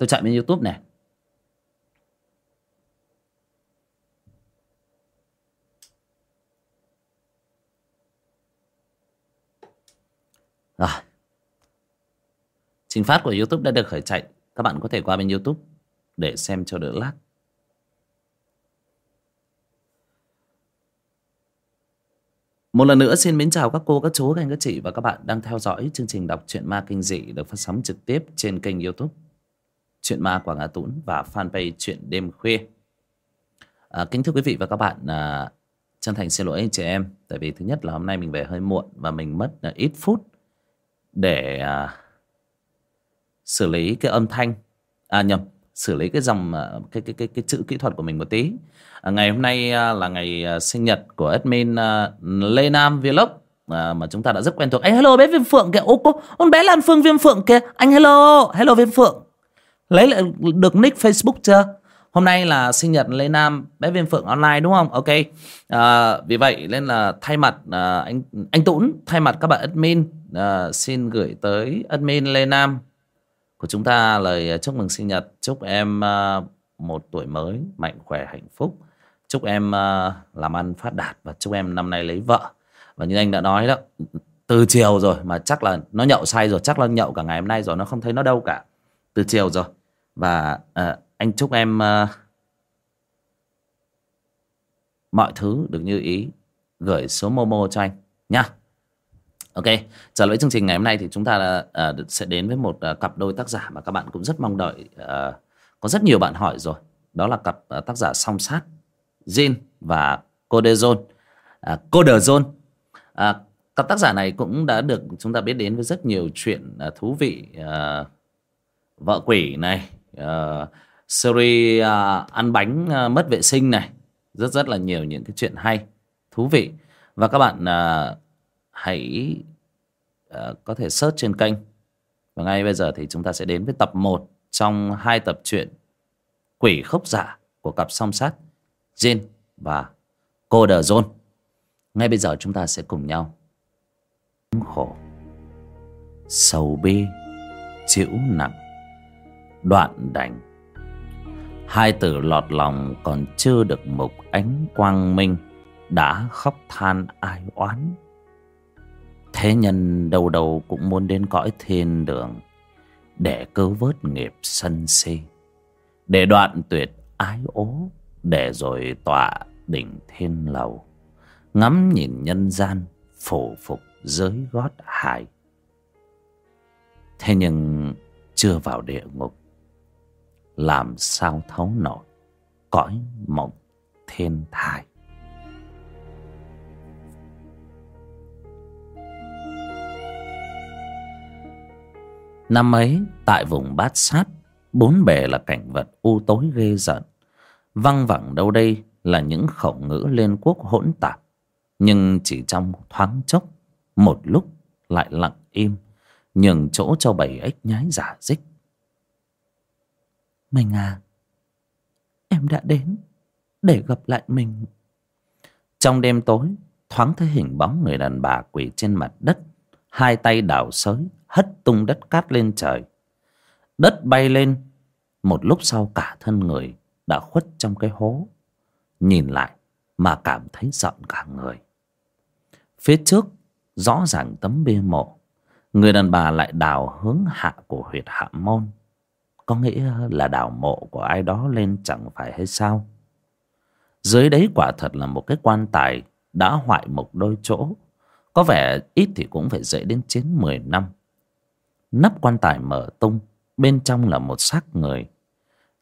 tôi chạy bên youtube này. Rồi. Trình phát của youtube đã được khởi chạy. Các bạn có thể qua bên youtube để xem cho đỡ lát. Một lần nữa xin mến chào các cô, các chú, các anh, các chị và các bạn đang theo dõi chương trình đọc truyện ma kinh dị được phát sóng trực tiếp trên kênh youtube. Chuyện ma Quảng Ngã Tún và fanpage Chuyện Đêm Khuya. À, kính thưa quý vị và các bạn, à, chân thành xin lỗi anh chị em. Tại vì thứ nhất là hôm nay mình về hơi muộn và mình mất à, ít phút để à, xử lý cái âm thanh. À nhầm, xử lý cái dòng à, cái cái cái cái chữ kỹ thuật của mình một tí. À, ngày hôm nay à, là ngày à, sinh nhật của admin à, Lê Nam Vlog à, mà chúng ta đã rất quen thuộc. Anh hello bé Viêm Phượng kìa. Ô cô, con bé Lan Phương Viêm Phượng kìa. Anh hello, hello Viêm Phượng. Lấy lại được nick Facebook chưa? Hôm nay là sinh nhật Lê Nam bé Viêm Phượng online đúng không? Ok. À, vì vậy nên là thay mặt à, anh anh Tũng thay mặt các bạn admin à, xin gửi tới admin Lê Nam của chúng ta lời chúc mừng sinh nhật chúc em uh, một tuổi mới mạnh khỏe hạnh phúc chúc em uh, làm ăn phát đạt và chúc em năm nay lấy vợ và như anh đã nói đó từ chiều rồi mà chắc là nó nhậu say rồi chắc là nhậu cả ngày hôm nay rồi nó không thấy nó đâu cả từ chiều rồi và uh, anh chúc em uh, mọi thứ được như ý gửi số momo cho anh nha Ok, trở lại chương trình ngày hôm nay thì chúng ta uh, sẽ đến với một uh, cặp đôi tác giả mà các bạn cũng rất mong đợi. Uh, có rất nhiều bạn hỏi rồi. Đó là cặp uh, tác giả song sát Jin và Codezone. Uh, à, Codezone. À, cặp tác giả này cũng đã được chúng ta biết đến với rất nhiều chuyện uh, thú vị. Uh, vợ quỷ này, uh, series uh, ăn bánh uh, mất vệ sinh này. Rất rất là nhiều những cái chuyện hay, thú vị. Và các bạn... Uh, hãy uh, có thể search trên kênh và ngay bây giờ thì chúng ta sẽ đến với tập 1 trong hai tập truyện Quỷ khốc giả dạ của cặp song sát Jin và cô đờ John. Ngay bây giờ chúng ta sẽ cùng nhau khổ sầu bi chịu nặng đoạn đành. Hai từ lọt lòng còn chưa được mục ánh quang minh, đã khóc than ai oán. Thế nhân đâu đâu cũng muốn đến cõi thiên đường, Để cứu vớt nghiệp sân si, Để đoạn tuyệt ái ố, Để rồi tọa đỉnh thiên lầu, Ngắm nhìn nhân gian phổ phục giới gót hải Thế nhưng chưa vào địa ngục làm sao thấu nổi Cõi mộng thiên thai? Năm ấy, tại vùng bát sát, Bốn bề là cảnh vật u tối ghê rợn. Văng vẳng đâu đây là những khẩu ngữ liên quốc hỗn tạp. Nhưng chỉ trong thoáng chốc, Một lúc lại lặng im, Nhường chỗ cho bầy ếch nhái giả dích. Mình à Em đã đến Để gặp lại mình. Trong đêm tối, Thoáng thấy hình bóng người đàn bà quỳ trên mặt đất, Hai tay đảo sới, hất tung đất cát lên trời. Đất bay lên, một lúc sau cả thân người đã khuất trong cái hố. Nhìn lại mà cảm thấy giận cả người. Phía trước, rõ ràng tấm bia mộ, người đàn bà lại đào hướng hạ của huyệt hạ môn có nghĩa là đào mộ của ai đó lên chẳng phải hay sao? Dưới đấy quả thật là một cái quan tài đã hoại một đôi chỗ. Có vẻ ít thì cũng phải dễ đến chín mười năm. Nắp quan tài mở tung, bên trong là một xác người.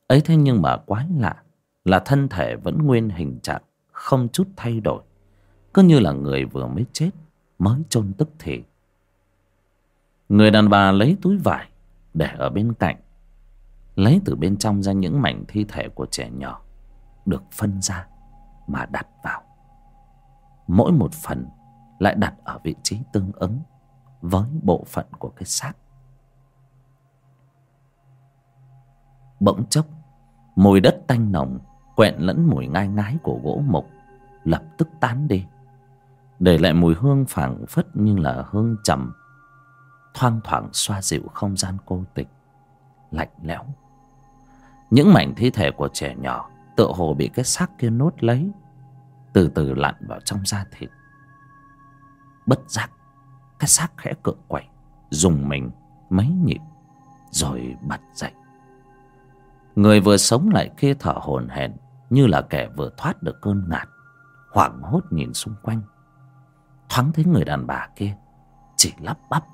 Ấy thế nhưng mà quái lạ là thân thể vẫn nguyên hình trạng, không chút thay đổi. Cứ như là người vừa mới chết, mới chôn tức thì. Người đàn bà lấy túi vải để ở bên cạnh lấy từ bên trong ra những mảnh thi thể của trẻ nhỏ, được phân ra mà đặt vào. Mỗi một phần lại đặt ở vị trí tương ứng với bộ phận của cái xác. Bỗng chốc, mùi đất tanh nồng, quẹn lẫn mùi ngai ngái của gỗ mục lập tức tán đi, để lại mùi hương phảng phất như là hương trầm, thoang thoảng xoa dịu không gian cô tịch, lạnh lẽo những mảnh thi thể của trẻ nhỏ tựa hồ bị cái xác kia nốt lấy từ từ lặn vào trong da thịt. Bất giác cái xác khẽ cựa quậy, dùng mình mấy nhịp rồi bật dậy. Người vừa sống lại kia thở hổn hển như là kẻ vừa thoát được cơn ngạt hoảng hốt nhìn xung quanh. Thoáng thấy người đàn bà kia chỉ lắp bắp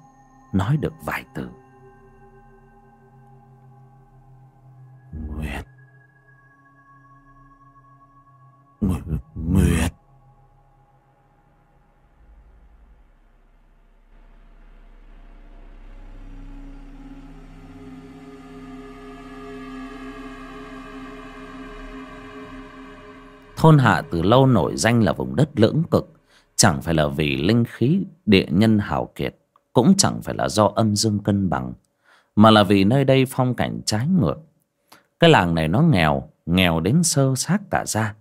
nói được vài từ. Nguyệt. Nguyệt nguyệt. Thôn hạ từ lâu nổi danh là vùng đất lưỡng cực, chẳng phải là vì linh khí địa nhân hào kiệt, cũng chẳng phải là do âm dương cân bằng, mà là vì nơi đây phong cảnh trái ngược cái làng này nó nghèo nghèo đến sơ xác cả ra.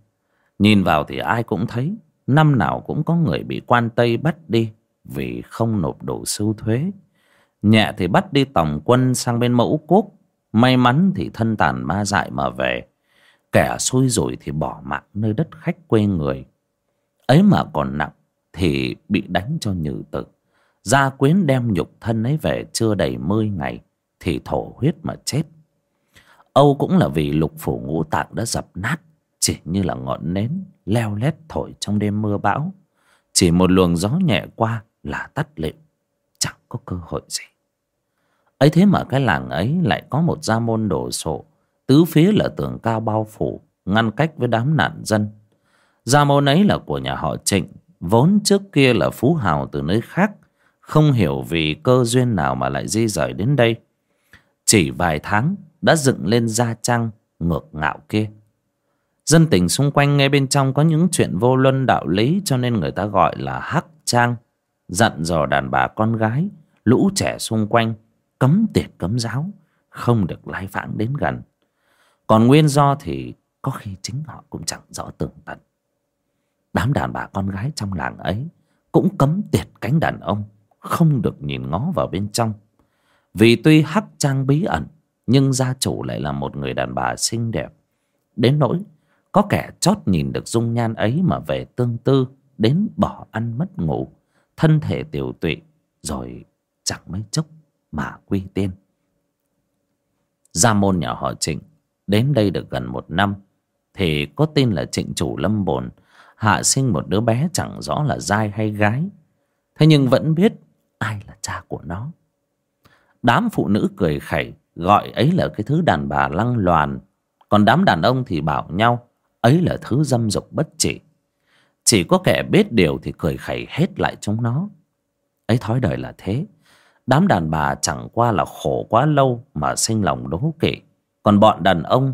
Nhìn vào thì ai cũng thấy, năm nào cũng có người bị quan tây bắt đi vì không nộp đủ sưu thuế. Nhẹ thì bắt đi tổng quân sang bên mẫu quốc, may mắn thì thân tàn ma dại mà về. Kẻ xui rồi thì bỏ mạng nơi đất khách quê người. Ấy mà còn nặng thì bị đánh cho nhừ tử. Gia quyến đem nhục thân ấy về chưa đầy mươi ngày thì thổ huyết mà chết âu cũng là vì lục phủ ngũ tạng đã dập nát, chỉ như là ngọn nến leo lét thổi trong đêm mưa bão. Chỉ một luồng gió nhẹ qua là tắt lịm, chẳng có cơ hội gì. Ấy thế mà cái làng ấy lại có một gia môn đồ sộ, tứ phía là tường cao bao phủ, ngăn cách với đám nạn dân. Gia môn ấy là của nhà họ trịnh, vốn trước kia là phú hào từ nơi khác, không hiểu vì cơ duyên nào mà lại di rời đến đây chỉ vài tháng đã dựng lên gia trang ngược ngạo kia. Dân tình xung quanh ngay bên trong có những chuyện vô luân đạo lý cho nên người ta gọi là hắc trang. Dặn dò đàn bà con gái, lũ trẻ xung quanh, cấm tiệt cấm giáo, không được lai vãng đến gần. Còn nguyên do thì có khi chính họ cũng chẳng rõ tường tận. Đám đàn bà con gái trong làng ấy cũng cấm tiệt cánh đàn ông, không được nhìn ngó vào bên trong vì tuy hắc trang bí ẩn, nhưng gia chủ lại là một người đàn bà xinh đẹp. Đến nỗi, có kẻ chót nhìn được dung nhan ấy mà về tương tư, đến bỏ ăn mất ngủ, thân thể tiểu tụy, rồi chẳng mấy chốc mà quy tiên. Gia môn nhà họ trịnh, đến đây được gần một năm, thì có tin là trịnh chủ lâm bồn, hạ sinh một đứa bé chẳng rõ là dai hay gái. Thế nhưng vẫn biết ai là cha của nó đám phụ nữ cười khẩy, gọi ấy là cái thứ đàn bà lăng loàn. Còn đám đàn ông thì bảo nhau, ấy là thứ dâm dục bất trị. Chỉ có kẻ biết điều thì cười khẩy hết lại chúng nó. Ấy thói đời là thế. Đám đàn bà chẳng qua là khổ quá lâu mà sinh lòng đố kỵ. Còn bọn đàn ông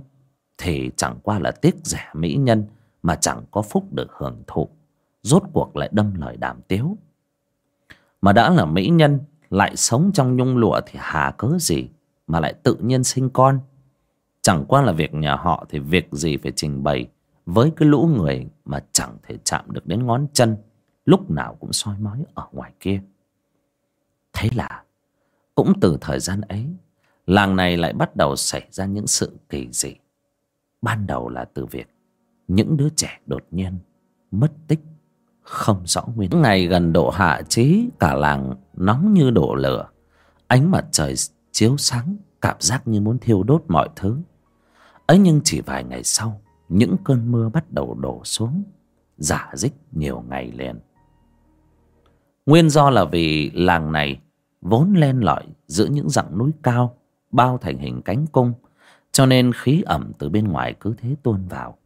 thì chẳng qua là tiếc rẻ mỹ nhân mà chẳng có phúc được hưởng thụ. Rốt cuộc lại đâm lời đàm tiếu. Mà đã là mỹ nhân lại sống trong nhung lụa thì hà cớ gì mà lại tự nhiên sinh con? Chẳng qua là việc nhà họ thì việc gì phải trình bày với cái lũ người mà chẳng thể chạm được đến ngón chân, lúc nào cũng soi mói ở ngoài kia. Thế là, cũng từ thời gian ấy, làng này lại bắt đầu xảy ra những sự kỳ dị. Ban đầu là từ việc những đứa trẻ đột nhiên mất tích, không rõ nguyên ngày gần độ hạ trí, cả làng nóng như đổ lửa. Ánh mặt trời chiếu sáng, cảm giác như muốn thiêu đốt mọi thứ. Ấy nhưng chỉ vài ngày sau, những cơn mưa bắt đầu đổ xuống, giả dích nhiều ngày liền. Nguyên do là vì làng này vốn len lỏi giữa những dặng núi cao, bao thành hình cánh cung, cho nên khí ẩm từ bên ngoài cứ thế tuôn vào.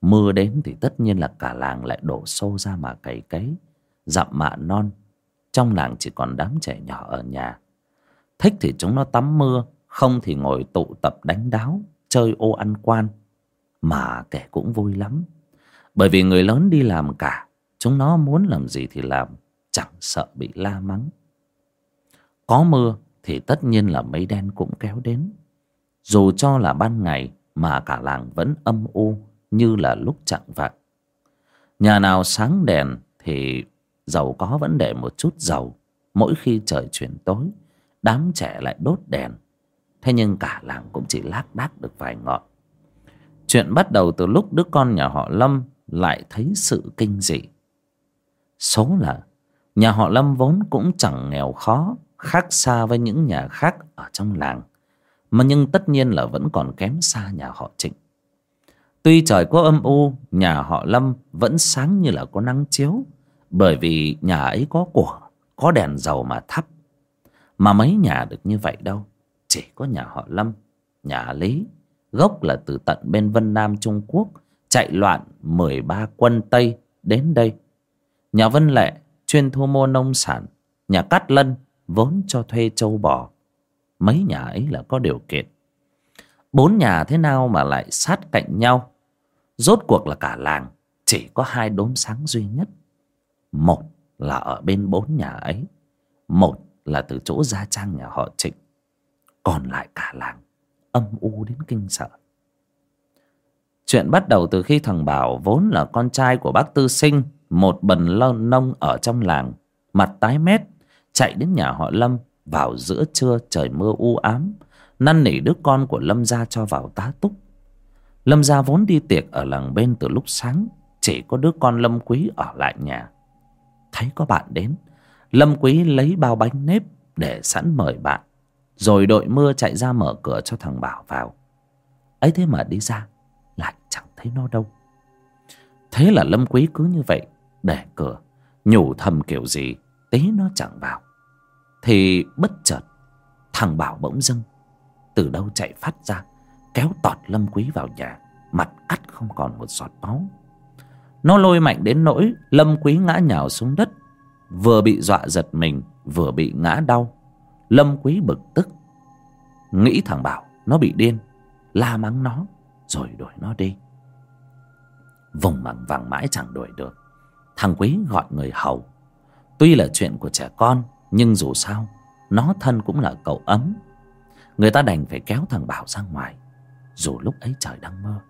Mưa đến thì tất nhiên là cả làng lại đổ xô ra mà cày cấy, dặm mạ non trong làng chỉ còn đám trẻ nhỏ ở nhà. Thích thì chúng nó tắm mưa, không thì ngồi tụ tập đánh đáo, chơi ô ăn quan. Mà kẻ cũng vui lắm. Bởi vì người lớn đi làm cả, chúng nó muốn làm gì thì làm, chẳng sợ bị la mắng. Có mưa thì tất nhiên là mây đen cũng kéo đến. Dù cho là ban ngày mà cả làng vẫn âm u như là lúc chạng vạng. Nhà nào sáng đèn thì giàu có vẫn để một chút dầu mỗi khi trời chuyển tối, đám trẻ lại đốt đèn. Thế nhưng cả làng cũng chỉ lác đác được vài ngọn. Chuyện bắt đầu từ lúc đứa con nhà họ lâm lại thấy sự kinh dị. Số là, nhà họ lâm vốn cũng chẳng nghèo khó, khác xa với những nhà khác ở trong làng, mà nhưng tất nhiên là vẫn còn kém xa nhà họ trịnh. Tuy trời có âm u, nhà họ lâm vẫn sáng như là có nắng chiếu bởi vì nhà ấy có của, có đèn dầu mà thắp. Mà mấy nhà được như vậy đâu. Chỉ có nhà họ lâm, nhà lý. Gốc là từ tận bên vân nam, trung quốc, chạy loạn mười ba quân tây đến đây. Nhà vân lệ chuyên thu mua nông sản, nhà cát lân vốn cho thuê châu bò. Mấy nhà ấy là có điều kiện. Bốn nhà thế nào mà lại sát cạnh nhau? Rốt cuộc là cả làng, chỉ có hai đốm sáng duy nhất một là ở bên bốn nhà ấy. Một là từ chỗ gia trang nhà họ trịnh. Còn lại cả làng âm u đến kinh sợ. Chuyện bắt đầu từ khi thằng bảo vốn là con trai của bác tư sinh, một bần lâu nông ở trong làng, mặt tái mét, chạy đến nhà họ lâm vào giữa trưa trời mưa u ám, năn nỉ đứa con của lâm gia cho vào tá túc. Lâm gia vốn đi tiệc ở làng bên từ lúc sáng, chỉ có đứa con lâm quý ở lại nhà thấy có bạn đến. Lâm quý lấy bao bánh nếp để sẵn mời bạn, rồi đội mưa chạy ra mở cửa cho thằng bảo vào. Ấy thế mà đi ra, lại chẳng thấy nó đâu. Thế là lâm quý cứ như vậy, để cửa, nhủ thầm kiểu gì, tí nó chẳng vào. Thì bất chợt, thằng bảo bỗng dưng, từ đâu chạy phát ra, kéo tọt lâm quý vào nhà, mặt cắt không còn một giọt máu nó lôi mạnh đến nỗi lâm quý ngã nhào xuống đất. Vừa bị dọa giật mình, vừa bị ngã đau. Lâm quý bực tức. Nghĩ thằng bảo, nó bị điên. La mắng nó, rồi đuổi nó đi. Vùng bằng vàng mãi chẳng đuổi được. Thằng quý gọi người hầu. Tuy là chuyện của trẻ con, nhưng dù sao, nó thân cũng là cậu ấm. Người ta đành phải kéo thằng bảo ra ngoài, dù lúc ấy trời đang mưa.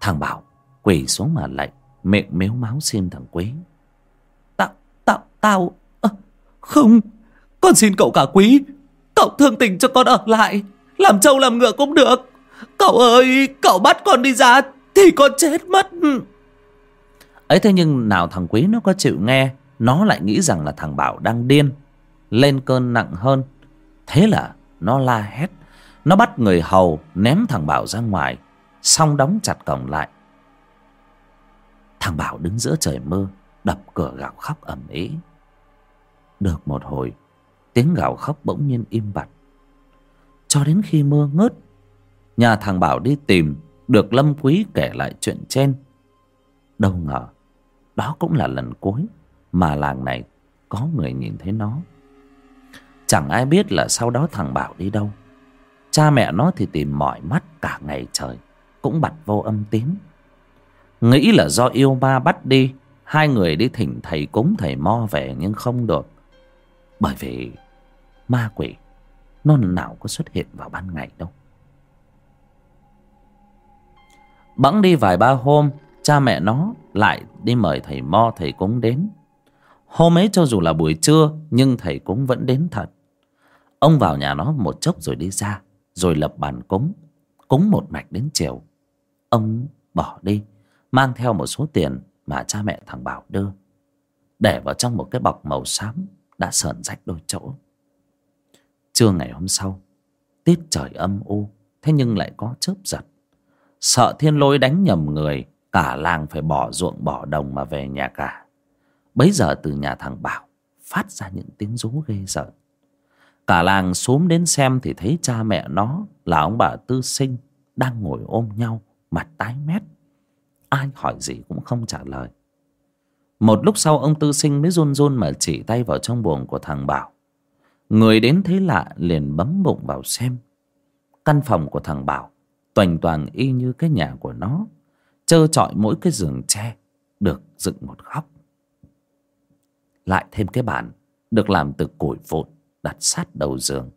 Thằng bảo quỳ xuống mà lạy miệng mếu máu xin thằng quý. Tao tao tao à, không con xin cậu cả quý. Cậu thương tình cho con ở lại làm trâu làm ngựa cũng được. Cậu ơi cậu bắt con đi ra thì con chết mất. Ấy thế nhưng nào thằng quý nó có chịu nghe nó lại nghĩ rằng là thằng bảo đang điên. Lên cơn nặng hơn. Thế là nó la hét. Nó bắt người hầu ném thằng bảo ra ngoài xong đóng chặt cổng lại thằng bảo đứng giữa trời mưa, đập cửa gào khóc ầm ĩ. Được một hồi, tiếng gào khóc bỗng nhiên im bặt. Cho đến khi mưa ngớt, nhà thằng bảo đi tìm được lâm quý kể lại chuyện trên. Đâu ngờ, đó cũng là lần cuối mà làng này có người nhìn thấy nó. Chẳng ai biết là sau đó thằng bảo đi đâu. Cha mẹ nó thì tìm mỏi mắt cả ngày trời, cũng bặt vô âm tín nghĩ là do yêu ma bắt đi, hai người đi thỉnh thầy cúng thầy mo về nhưng không được. Bởi vì ma quỷ, nó nào có xuất hiện vào ban ngày đâu. Bẵng đi vài ba hôm, cha mẹ nó lại đi mời thầy mo, thầy cúng đến. Hôm ấy cho dù là buổi trưa, nhưng thầy cúng vẫn đến thật. Ông vào nhà nó một chốc rồi đi ra, rồi lập bàn cúng cúng một mạch đến chiều. Ông bỏ đi mang theo một số tiền mà cha mẹ thằng bảo đưa, để vào trong một cái bọc màu xám đã sờn rách đôi chỗ. Trưa ngày hôm sau, tiết trời âm u, thế nhưng lại có chớp giật. Sợ thiên lôi đánh nhầm người, cả làng phải bỏ ruộng bỏ đồng mà về nhà cả. Bấy giờ từ nhà thằng bảo phát ra những tiếng rú ghê rợn. Cả làng xúm đến xem thì thấy cha mẹ nó là ông bà tư sinh đang ngồi ôm nhau mặt tái mét ai hỏi gì cũng không trả lời. Một lúc sau, ông tư sinh mới run run mà chỉ tay vào trong buồng của thằng bảo. Người đến thấy lạ liền bấm bụng vào xem. Căn phòng của thằng bảo toành toàn y như cái nhà của nó, trơ trọi mỗi cái giường tre, được dựng một góc. Lại thêm cái bàn, được làm từ củi vụn, đặt sát đầu giường.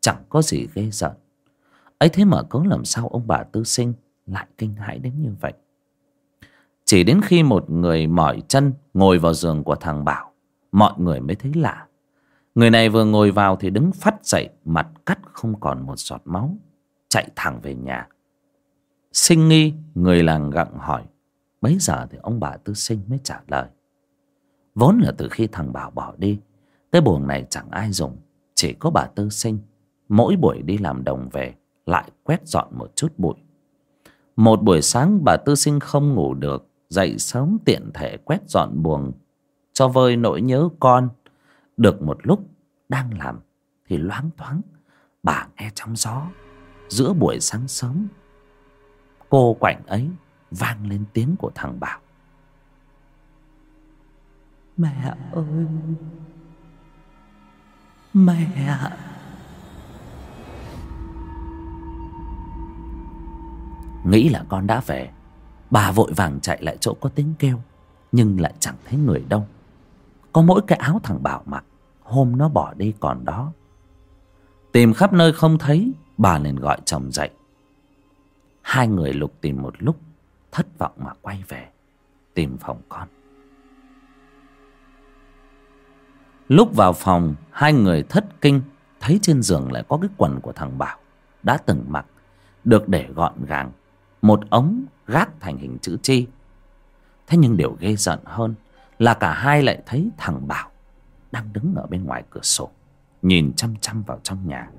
Chẳng có gì ghê rợn. Ấy thế mà cớ làm sao ông bà tư sinh lại kinh hãi đến như vậy? Chỉ đến khi một người mỏi chân ngồi vào giường của thằng bảo, mọi người mới thấy lạ. Người này vừa ngồi vào thì đứng phát dậy, mặt cắt không còn một giọt máu, chạy thẳng về nhà. Sinh nghi, người làng gặng hỏi, bấy giờ thì ông bà tư sinh mới trả lời. Vốn là từ khi thằng bảo bỏ đi, cái buồng này chẳng ai dùng, chỉ có bà tư sinh. Mỗi buổi đi làm đồng về, lại quét dọn một chút bụi. Một buổi sáng bà tư sinh không ngủ được dậy sớm tiện thể quét dọn buồng cho vơi nỗi nhớ con. Được một lúc đang làm thì loáng thoáng bà nghe trong gió giữa buổi sáng sớm cô quạnh ấy vang lên tiếng của thằng bảo. Mẹ ơi mẹ. Nghĩ là con đã về bà vội vàng chạy lại chỗ có tiếng kêu, nhưng lại chẳng thấy người đâu. Có mỗi cái áo thằng bảo mặc, hôm nó bỏ đi còn đó. Tìm khắp nơi không thấy, bà liền gọi chồng dậy. Hai người lục tìm một lúc, thất vọng mà quay về, tìm phòng con. Lúc vào phòng, hai người thất kinh, thấy trên giường lại có cái quần của thằng bảo, đã từng mặc, được để gọn gàng một ống gác thành hình chữ chi thế nhưng điều ghê giận hơn là cả hai lại thấy thằng bảo đang đứng ở bên ngoài cửa sổ, nhìn chăm chăm vào trong nhà.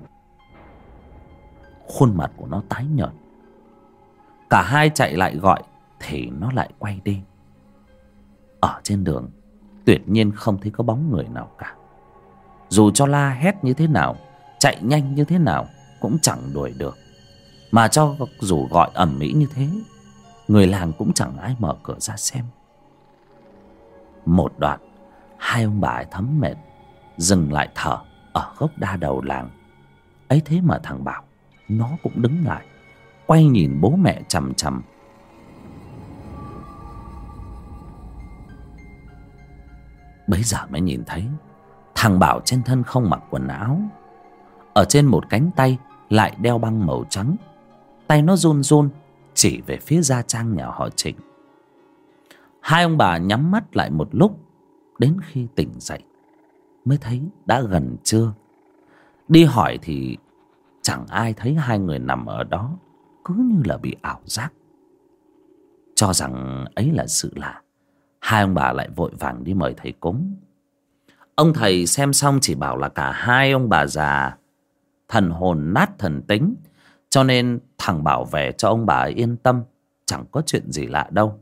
Khuôn mặt của nó tái nhợt. Cả hai chạy lại gọi thì nó lại quay đi. Ở trên đường, tuyệt nhiên không thấy có bóng người nào cả. Dù cho la hét như thế nào, chạy nhanh như thế nào cũng chẳng đuổi được mà cho dù gọi ẩm mỹ như thế, người làng cũng chẳng ai mở cửa ra xem. Một đoạn, hai ông bà ấy thấm mệt, dừng lại thở ở gốc đa đầu làng. Ấy thế mà thằng bảo, nó cũng đứng lại, quay nhìn bố mẹ chằm chằm. Bấy giờ mới nhìn thấy, thằng bảo trên thân không mặc quần áo, ở trên một cánh tay lại đeo băng màu trắng tay nó run run, chỉ về phía gia trang nhà họ trịnh. Hai ông bà nhắm mắt lại một lúc, đến khi tỉnh dậy, mới thấy đã gần trưa. Đi hỏi thì chẳng ai thấy hai người nằm ở đó, cứ như là bị ảo giác. Cho rằng ấy là sự lạ, hai ông bà lại vội vàng đi mời thầy cúng. Ông thầy xem xong chỉ bảo là cả hai ông bà già, thần hồn nát thần tính cho nên thằng bảo về cho ông bà yên tâm, chẳng có chuyện gì lạ đâu.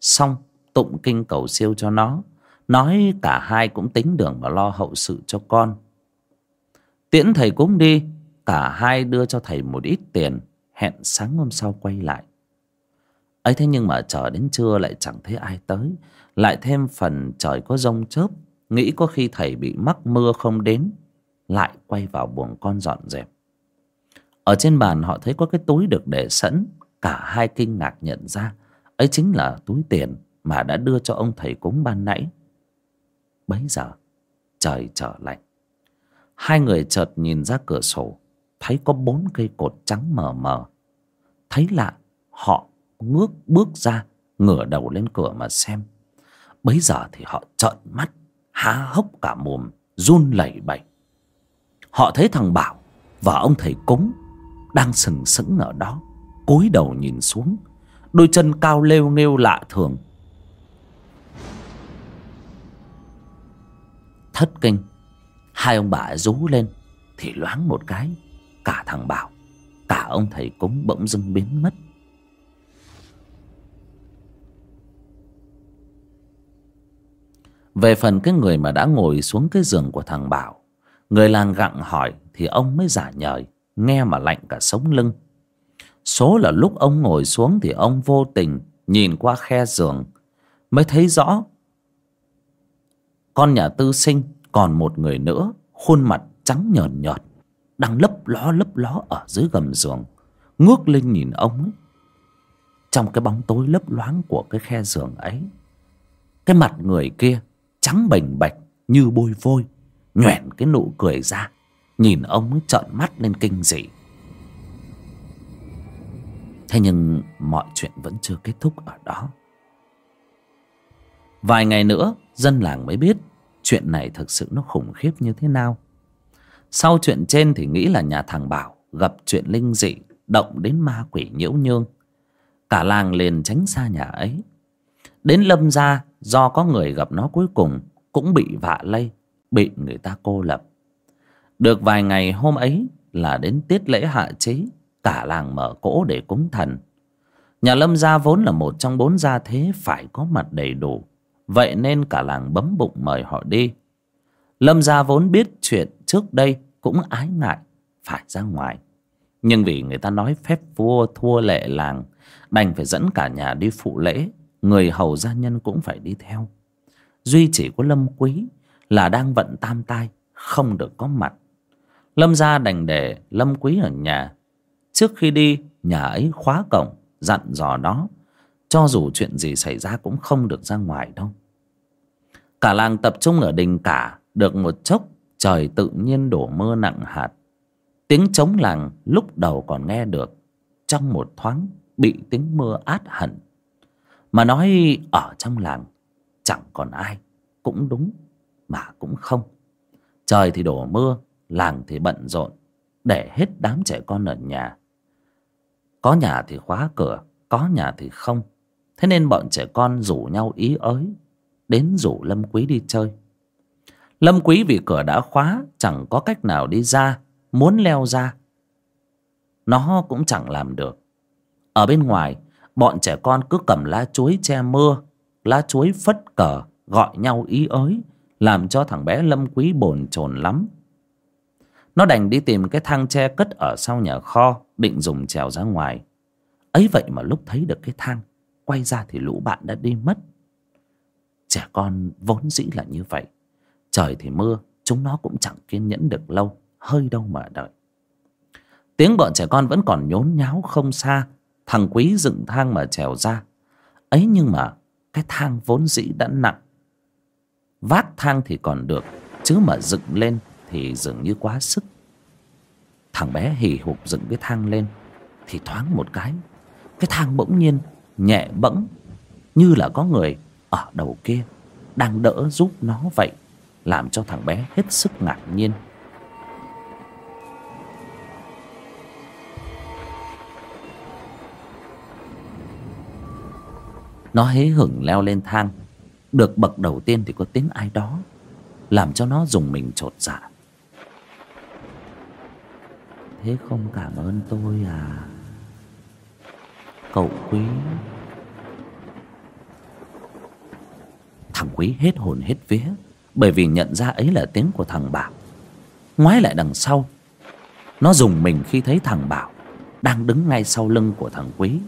Xong, tụng kinh cầu siêu cho nó, nói cả hai cũng tính đường mà lo hậu sự cho con. Tiễn thầy cũng đi, cả hai đưa cho thầy một ít tiền, hẹn sáng hôm sau quay lại. Ấy thế nhưng mà chờ đến trưa lại chẳng thấy ai tới, lại thêm phần trời có rông chớp, nghĩ có khi thầy bị mắc mưa không đến, lại quay vào buồng con dọn dẹp ở trên bàn họ thấy có cái túi được để sẵn, cả hai kinh ngạc nhận ra. Ấy chính là túi tiền mà đã đưa cho ông thầy cúng ban nãy. Bấy giờ, trời trở lạnh. Hai người chợt nhìn ra cửa sổ, thấy có bốn cây cột trắng mờ mờ. Thấy lạ, họ ngước bước ra, ngửa đầu lên cửa mà xem. Bấy giờ thì họ trợn mắt, há hốc cả mồm, run lẩy bẩy. Họ thấy thằng bảo và ông thầy cúng đang sừng sững ở đó, cúi đầu nhìn xuống, đôi chân cao lêu nghêu lạ thường. Thất kinh, hai ông bà rú lên, thì loáng một cái, cả thằng bảo, cả ông thầy cúng bỗng dưng biến mất. Về phần cái người mà đã ngồi xuống cái giường của thằng bảo, người làng gặng hỏi thì ông mới giả nhời nghe mà lạnh cả sống lưng. Số là lúc ông ngồi xuống thì ông vô tình nhìn qua khe giường, mới thấy rõ con nhà tư sinh còn một người nữa, khuôn mặt trắng nhờn nhợt, đang lấp ló lấp ló ở dưới gầm giường, ngước lên nhìn ông ấy. Trong cái bóng tối lấp loáng của cái khe giường ấy, cái mặt người kia trắng bềnh bạch như bôi vôi, nhoẻn cái nụ cười ra nhìn ông ấy trợn mắt lên kinh dị. Thế nhưng mọi chuyện vẫn chưa kết thúc ở đó. Vài ngày nữa, dân làng mới biết chuyện này thực sự nó khủng khiếp như thế nào. Sau chuyện trên thì nghĩ là nhà thằng bảo gặp chuyện linh dị, động đến ma quỷ nhiễu nhương. Cả làng liền tránh xa nhà ấy. Đến lâm gia, do có người gặp nó cuối cùng, cũng bị vạ lây, bị người ta cô lập được vài ngày hôm ấy là đến tiết lễ hạ chế cả làng mở cỗ để cúng thần. Nhà lâm gia vốn là một trong bốn gia thế phải có mặt đầy đủ, vậy nên cả làng bấm bụng mời họ đi. Lâm gia vốn biết chuyện trước đây cũng ái ngại, phải ra ngoài. Nhưng vì người ta nói phép vua thua lệ làng, đành phải dẫn cả nhà đi phụ lễ, người hầu gia nhân cũng phải đi theo. Duy chỉ có lâm quý là đang vận tam tai, không được có mặt lâm gia đành để lâm quý ở nhà. Trước khi đi, nhà ấy khóa cổng, dặn dò nó. Cho dù chuyện gì xảy ra cũng không được ra ngoài đâu. Cả làng tập trung ở đình cả, được một chốc trời tự nhiên đổ mưa nặng hạt. Tiếng trống làng lúc đầu còn nghe được, trong một thoáng bị tiếng mưa át hẳn. Mà nói ở trong làng, chẳng còn ai, cũng đúng mà cũng không. Trời thì đổ mưa làng thì bận rộn, để hết đám trẻ con ở nhà. Có nhà thì khóa cửa, có nhà thì không. Thế nên bọn trẻ con rủ nhau ý ới, đến rủ lâm quý đi chơi. Lâm quý vì cửa đã khóa, chẳng có cách nào đi ra, muốn leo ra. Nó cũng chẳng làm được. Ở bên ngoài, bọn trẻ con cứ cầm lá chuối che mưa, lá chuối phất cờ, gọi nhau ý ới, làm cho thằng bé lâm quý bồn chồn lắm nó đành đi tìm cái thang tre cất ở sau nhà kho, định dùng trèo ra ngoài. Ấy vậy mà lúc thấy được cái thang, quay ra thì lũ bạn đã đi mất. Trẻ con vốn dĩ là như vậy. Trời thì mưa, chúng nó cũng chẳng kiên nhẫn được lâu, hơi đâu mà đợi. Tiếng bọn trẻ con vẫn còn nhốn nháo không xa, thằng quý dựng thang mà trèo ra. Ấy nhưng mà cái thang vốn dĩ đã nặng. Vác thang thì còn được, chứ mà dựng lên thì dường như quá sức. Thằng bé hì hục dựng cái thang lên, thì thoáng một cái cái thang bỗng nhiên nhẹ bẫng, như là có người ở đầu kia đang đỡ giúp nó vậy, làm cho thằng bé hết sức ngạc nhiên. Nó hế hửng leo lên thang. Được bậc đầu tiên thì có tiếng ai đó, làm cho nó dùng mình chột dạ thế không cảm ơn tôi à? Cậu quý. Thằng quý hết hồn hết vía, bởi vì nhận ra ấy là tiếng của thằng bảo. Ngoái lại đằng sau, nó dùng mình khi thấy thằng bảo đang đứng ngay sau lưng của thằng quý.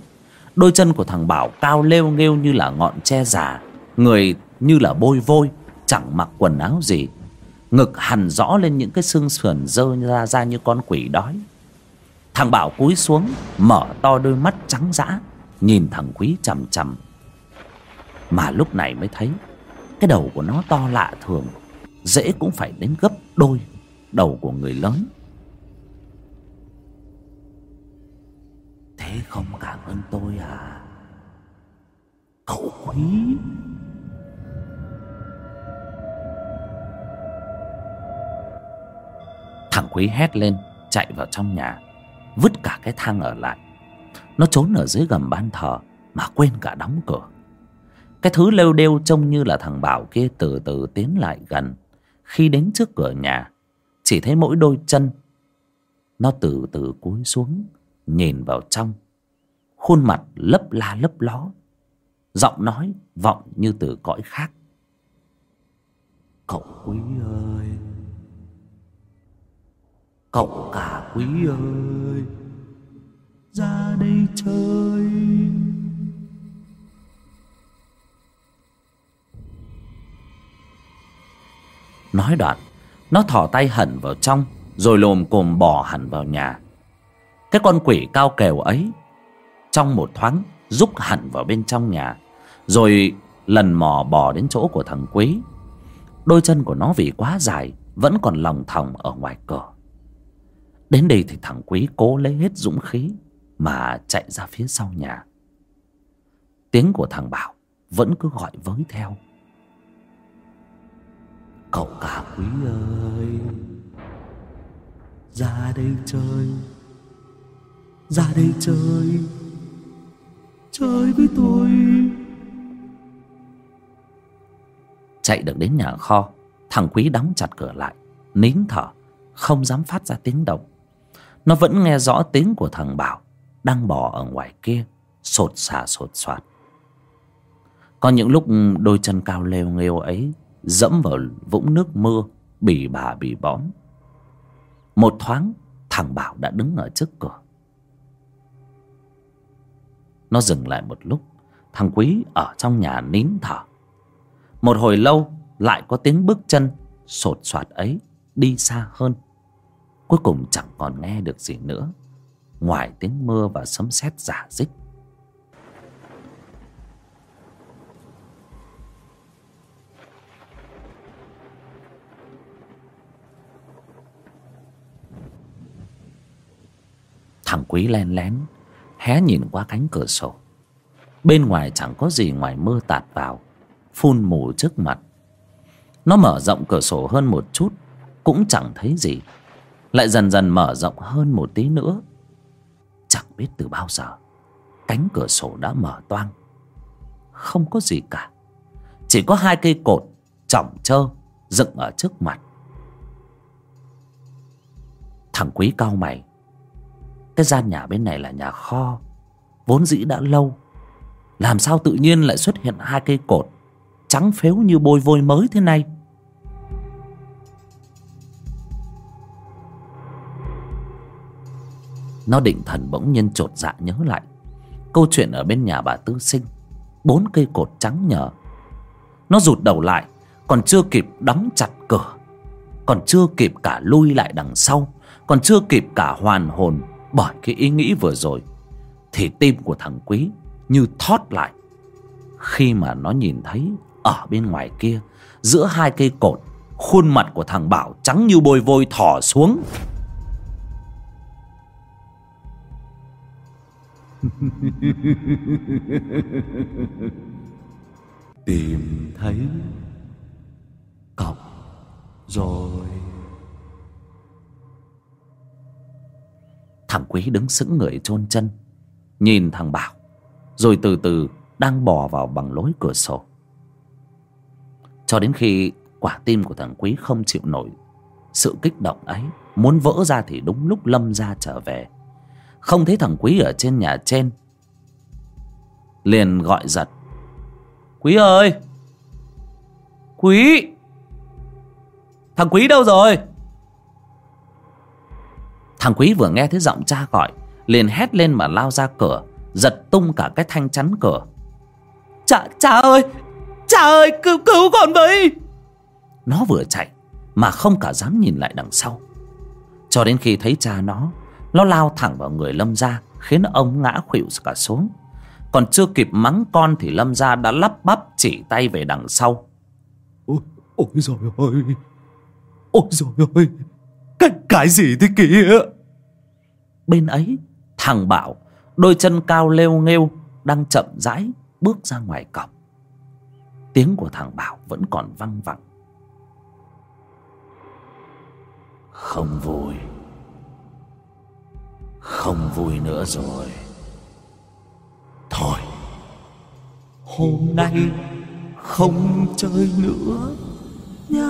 Đôi chân của thằng bảo cao lêu nghêu như là ngọn tre già, người như là bôi vôi, chẳng mặc quần áo gì ngực hằn rõ lên những cái xương sườn dơ ra ra như con quỷ đói. Thằng bảo cúi xuống, mở to đôi mắt trắng dã, nhìn thằng quý chằm chằm. Mà lúc này mới thấy, cái đầu của nó to lạ thường, dễ cũng phải đến gấp đôi đầu của người lớn. Thế không cảm ơn tôi à? Cậu quý. Thằng quý hét lên, chạy vào trong nhà, vứt cả cái thang ở lại. Nó trốn ở dưới gầm ban thờ mà quên cả đóng cửa. Cái thứ lêu đêu trông như là thằng bảo kia từ từ tiến lại gần. Khi đến trước cửa nhà, chỉ thấy mỗi đôi chân nó từ từ cúi xuống, nhìn vào trong. Khuôn mặt lấp la lấp ló, giọng nói vọng như từ cõi khác. Cậu quý ơi cậu cả quý ơi, ra đây chơi. Nói đoạn, nó thò tay hẳn vào trong, rồi lồm cồm bỏ hẳn vào nhà. Cái con quỷ cao kèo ấy, trong một thoáng, rúc hẳn vào bên trong nhà, rồi lần mò bò đến chỗ của thằng quý. Đôi chân của nó vì quá dài, vẫn còn lòng thòng ở ngoài cửa đến đây thì thằng quý cố lấy hết dũng khí mà chạy ra phía sau nhà. Tiếng của thằng bảo vẫn cứ gọi với theo. Cậu cả quý ơi Ra đây chơi Ra đây chơi Chơi với tôi. Chạy được đến nhà kho Thằng quý đóng chặt cửa lại Nín thở Không dám phát ra tiếng động nó vẫn nghe rõ tiếng của thằng Bảo Đang bò ở ngoài kia, Sột xả sột soạt. Có những lúc đôi chân cao leo nghêu ấy Dẫm vào vũng nước mưa, Bì bà bì bõm. Một thoáng, Thằng Bảo đã đứng ở trước cửa. Nó dừng lại một lúc, Thằng Quý ở trong nhà nín thở. Một hồi lâu, Lại có tiếng bước chân Sột soạt ấy Đi xa hơn. Cuối cùng chẳng còn nghe được gì nữa. Ngoài tiếng mưa và sấm sét giả dích. Thằng Quý len lén, Hé nhìn qua cánh cửa sổ. Bên ngoài chẳng có gì ngoài mưa tạt vào, Phun mù trước mặt. Nó mở rộng cửa sổ hơn một chút, Cũng chẳng thấy gì. Lại dần dần mở rộng hơn một tí nữa. Chẳng biết từ bao giờ, Cánh cửa sổ đã mở toang. Không có gì cả. Chỉ có hai cây cột Chỏng trơ Dựng ở trước mặt. Thằng quý cao mày. Cái gian nhà bên này là nhà kho, Vốn dĩ đã lâu. Làm sao tự nhiên lại xuất hiện hai cây cột Trắng phếu như bôi vôi mới thế này? Nó định thần bỗng nhiên trột dạ nhớ lại. Câu chuyện ở bên nhà bà Tư Sinh. Bốn cây cột trắng nhờ. Nó rụt đầu lại, Còn chưa kịp đóng chặt cửa. Còn chưa kịp cả lui lại đằng sau. Còn chưa kịp cả hoàn hồn bởi cái ý nghĩ vừa rồi. Thì tim của thằng quý như thót lại. Khi mà nó nhìn thấy ở bên ngoài kia, giữa hai cây cột, khuôn mặt của thằng bảo trắng như bôi vôi thỏ xuống. tìm thấy cọc rồi. Thằng Quý đứng sững người chôn chân, Nhìn thằng Bảo, Rồi từ từ đang bò vào bằng lối cửa sổ. Cho đến khi quả tim của thằng Quý không chịu nổi, Sự kích động ấy Muốn vỡ ra thì đúng lúc Lâm ra trở về. Không thấy thằng Quý ở trên nhà trên Liền gọi giật. Quý ơi! Quý! Thằng Quý đâu rồi? Thằng Quý vừa nghe thấy giọng cha gọi Liền hét lên mà lao ra cửa Giật tung cả cái thanh chắn cửa. Cha, cha ơi! Cha ơi cứu cứu con với! Nó vừa chạy Mà không cả dám nhìn lại đằng sau. Cho đến khi thấy cha nó nó lao thẳng vào người Lâm gia Khiến ông ngã khuỵu cả xuống. Còn chưa kịp mắng con Thì Lâm gia đã lắp bắp chỉ tay về đằng sau. Ôi, ôi trời ơi! Ôi trời ơi! Cái, cái gì thế kìa? Bên ấy Thằng Bảo Đôi chân cao lêu nghêu Đang chậm rãi bước ra ngoài cổng. Tiếng của thằng Bảo vẫn còn văng vẳng Không vui không vui nữa rồi. Thôi. Hôm nay Không chơi nữa Nhá.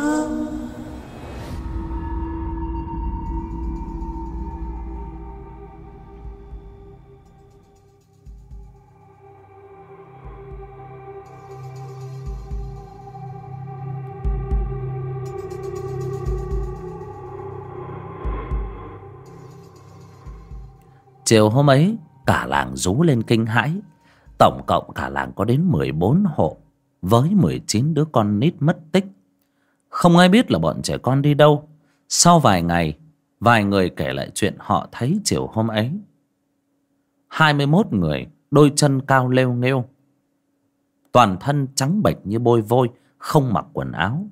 Chiều hôm ấy, Cả làng rú lên kinh hãi. Tổng cộng cả làng có đến 14 hộ, Với 19 đứa con nít mất tích. Không ai biết là bọn trẻ con đi đâu. Sau vài ngày, Vài người kể lại chuyện họ thấy chiều hôm ấy. 21 người, Đôi chân cao lêu nghêu. Toàn thân trắng bệch như bôi vôi, Không mặc quần áo.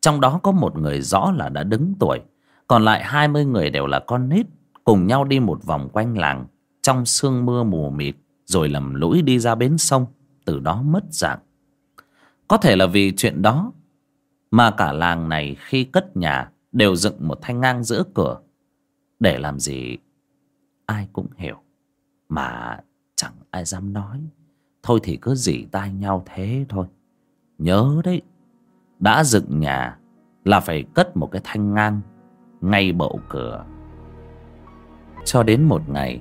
Trong đó có một người rõ là đã đứng tuổi, Còn lại 20 người đều là con nít cùng nhau đi một vòng quanh làng trong sương mưa mù mịt, rồi lầm lũi đi ra bến sông, từ đó mất dạng. Có thể là vì chuyện đó Mà cả làng này khi cất nhà Đều dựng một thanh ngang giữa cửa. Để làm gì? Ai cũng hiểu, Mà chẳng ai dám nói. Thôi thì cứ dỉ tai nhau thế thôi. Nhớ đấy, Đã dựng nhà Là phải cất một cái thanh ngang Ngay bậu cửa. Cho đến một ngày.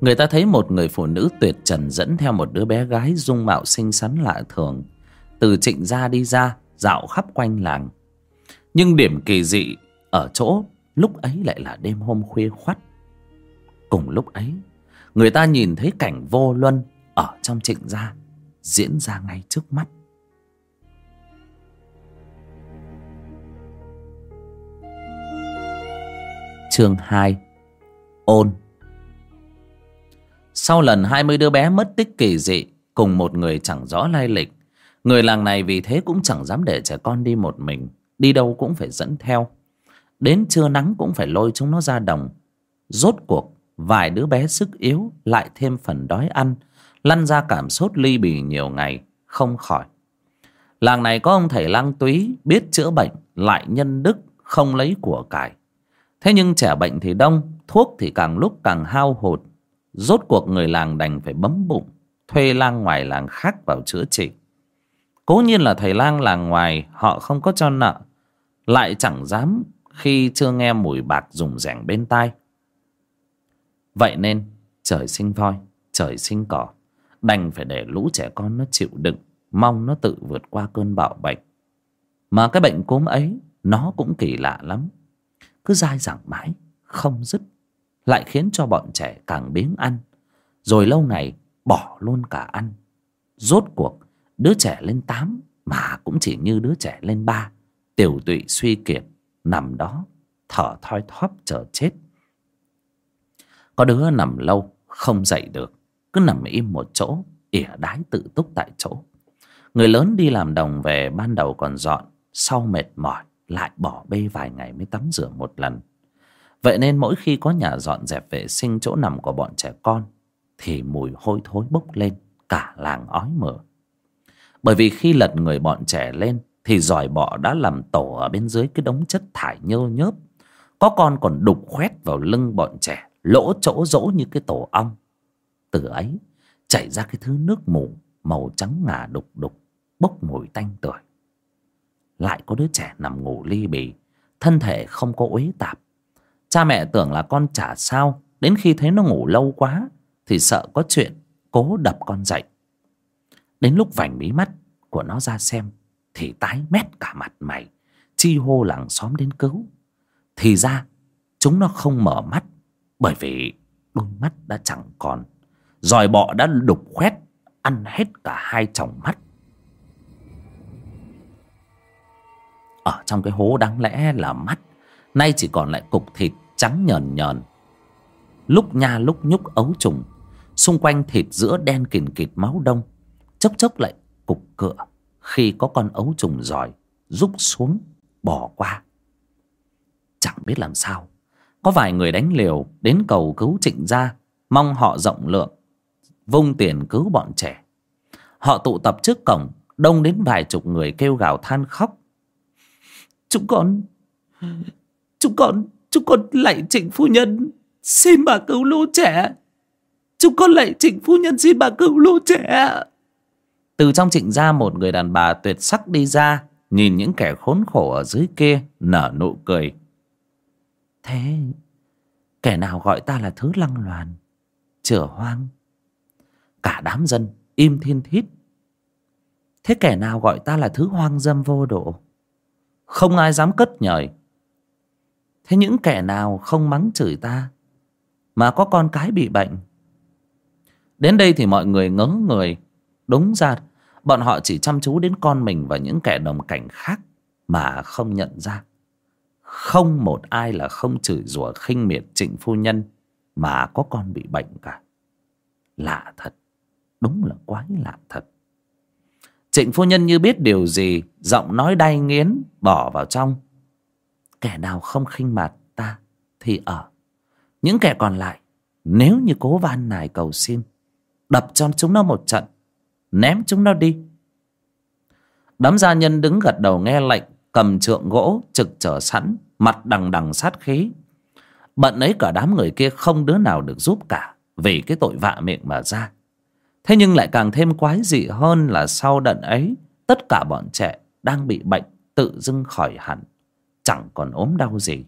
Người ta thấy một người phụ nữ tuyệt trần Dẫn theo một đứa bé gái dung mạo xinh xắn lạ thường. Từ trịnh gia đi ra, Dạo khắp quanh làng. Nhưng điểm kỳ dị Ở chỗ lúc ấy lại là đêm hôm khuya khoắt. Cùng lúc ấy, Người ta nhìn thấy cảnh vô luân Ở trong trịnh gia Diễn ra ngay trước mắt. Chương 2 Ôn. Sau lần 20 đứa bé mất tích kỳ dị, Cùng một người chẳng rõ lai lịch, Người làng này vì thế cũng chẳng dám để trẻ con đi một mình, Đi đâu cũng phải dẫn theo. Đến trưa nắng cũng phải lôi chúng nó ra đồng. Rốt cuộc, Vài đứa bé sức yếu Lại thêm phần đói ăn, Lăn ra cảm sốt ly bì nhiều ngày, Không khỏi. Làng này có ông thầy lang túy Biết chữa bệnh, Lại nhân đức, Không lấy của cải. Thế nhưng trẻ bệnh thì đông Thuốc thì càng lúc càng hao hụt. Rốt cuộc người làng đành phải bấm bụng, Thuê lang ngoài làng khác vào chữa trị. Cố nhiên là thầy lang làng ngoài, Họ không có cho nợ, Lại chẳng dám Khi chưa nghe mùi bạc rùng rẻng bên tai. Vậy nên, trời sinh voi, Trời sinh cỏ, Đành phải để lũ trẻ con nó chịu đựng, Mong nó tự vượt qua cơn bạo bệnh. Mà cái bệnh cúm ấy, Nó cũng kỳ lạ lắm. Cứ dai dẳng mãi, Không dứt. Lại khiến cho bọn trẻ càng biếng ăn. Rồi lâu ngày, bỏ luôn cả ăn. Rốt cuộc, Đứa trẻ lên tám Mà cũng chỉ như đứa trẻ lên ba. Tiểu tụy suy kiệt, Nằm đó, Thở thoi thóp chờ chết. Có đứa nằm lâu, Không dậy được. Cứ nằm im một chỗ, ỉa đái tự túc tại chỗ. Người lớn đi làm đồng về, Ban đầu còn dọn, Sau mệt mỏi, Lại bỏ bê vài ngày mới tắm rửa một lần. Vậy nên mỗi khi có nhà dọn dẹp vệ sinh chỗ nằm của bọn trẻ con, Thì mùi hôi thối bốc lên, Cả làng ói mửa bởi vì khi lật người bọn trẻ lên, Thì giỏi bọ đã làm tổ ở bên dưới cái đống chất thải nhơ nhớp. Có con còn đục khoét vào lưng bọn trẻ, Lỗ chỗ rỗ như cái tổ ong. Từ ấy, chảy ra cái thứ nước mù Màu trắng ngà đục đục, Bốc mùi tanh tưởi. Lại có đứa trẻ nằm ngủ ly bì, Thân thể không có uế tạp. Cha mẹ tưởng là con chả sao, Đến khi thấy nó ngủ lâu quá Thì sợ có chuyện Cố đập con dậy. Đến lúc vành mí mắt của nó ra xem Thì tái mét cả mặt mày, Chi hô làng xóm đến cứu. Thì ra, chúng nó không mở mắt Bởi vì đôi mắt đã chẳng còn. Rồi bọ đã đục khoét, Ăn hết cả hai tròng mắt. Ở trong cái hố đáng lẽ là mắt, Nay chỉ còn lại cục thịt trắng nhờn nhờn. Lúc nha lúc nhúc ấu trùng, Xung quanh thịt giữa đen kìn kịt máu đông, chốc chốc lại cục cựa. khi có con ấu trùng giỏi rúc xuống bỏ qua. Chẳng biết làm sao, có vài người đánh liều đến cầu cứu trịnh gia, mong họ rộng lượng, vung tiền cứu bọn trẻ. Họ tụ tập trước cổng, đông đến vài chục người kêu gào than khóc. Chúng con chúng con chúng con lạy trịnh phu nhân, xin bà cứu lũ trẻ. Chúng con lạy trịnh phu nhân, xin bà cứu lũ trẻ. Từ trong trịnh ra một người đàn bà tuyệt sắc đi ra, nhìn những kẻ khốn khổ ở dưới kia, nở nụ cười. Thế, kẻ nào gọi ta là thứ lăng loàn, chửa hoang? Cả đám dân im thiên thít. Thế kẻ nào gọi ta là thứ hoang dâm vô độ? Không ai dám cất nhời thế những kẻ nào không mắng chửi ta mà có con cái bị bệnh? Đến đây thì mọi người ngớ người. Đúng ra, bọn họ chỉ chăm chú đến con mình và những kẻ đồng cảnh khác mà không nhận ra. Không một ai là không chửi rủa khinh miệt trịnh phu nhân mà có con bị bệnh cả. Lạ thật. Đúng là quái lạ thật. Trịnh phu nhân như biết điều gì, giọng nói đay nghiến bỏ vào trong kẻ nào không khinh mạt ta thì ở. Những kẻ còn lại, nếu như cố van nài cầu xin, đập cho chúng nó một trận, ném chúng nó đi. Đám gia nhân đứng gật đầu nghe lệnh, cầm trượng gỗ trực chờ sẵn, mặt đằng đằng sát khí. Bận ấy cả đám người kia không đứa nào được giúp cả, vì cái tội vạ miệng mà ra. Thế nhưng lại càng thêm quái dị hơn là sau đợt ấy, tất cả bọn trẻ đang bị bệnh tự dưng khỏi hẳn chẳng còn ốm đau gì.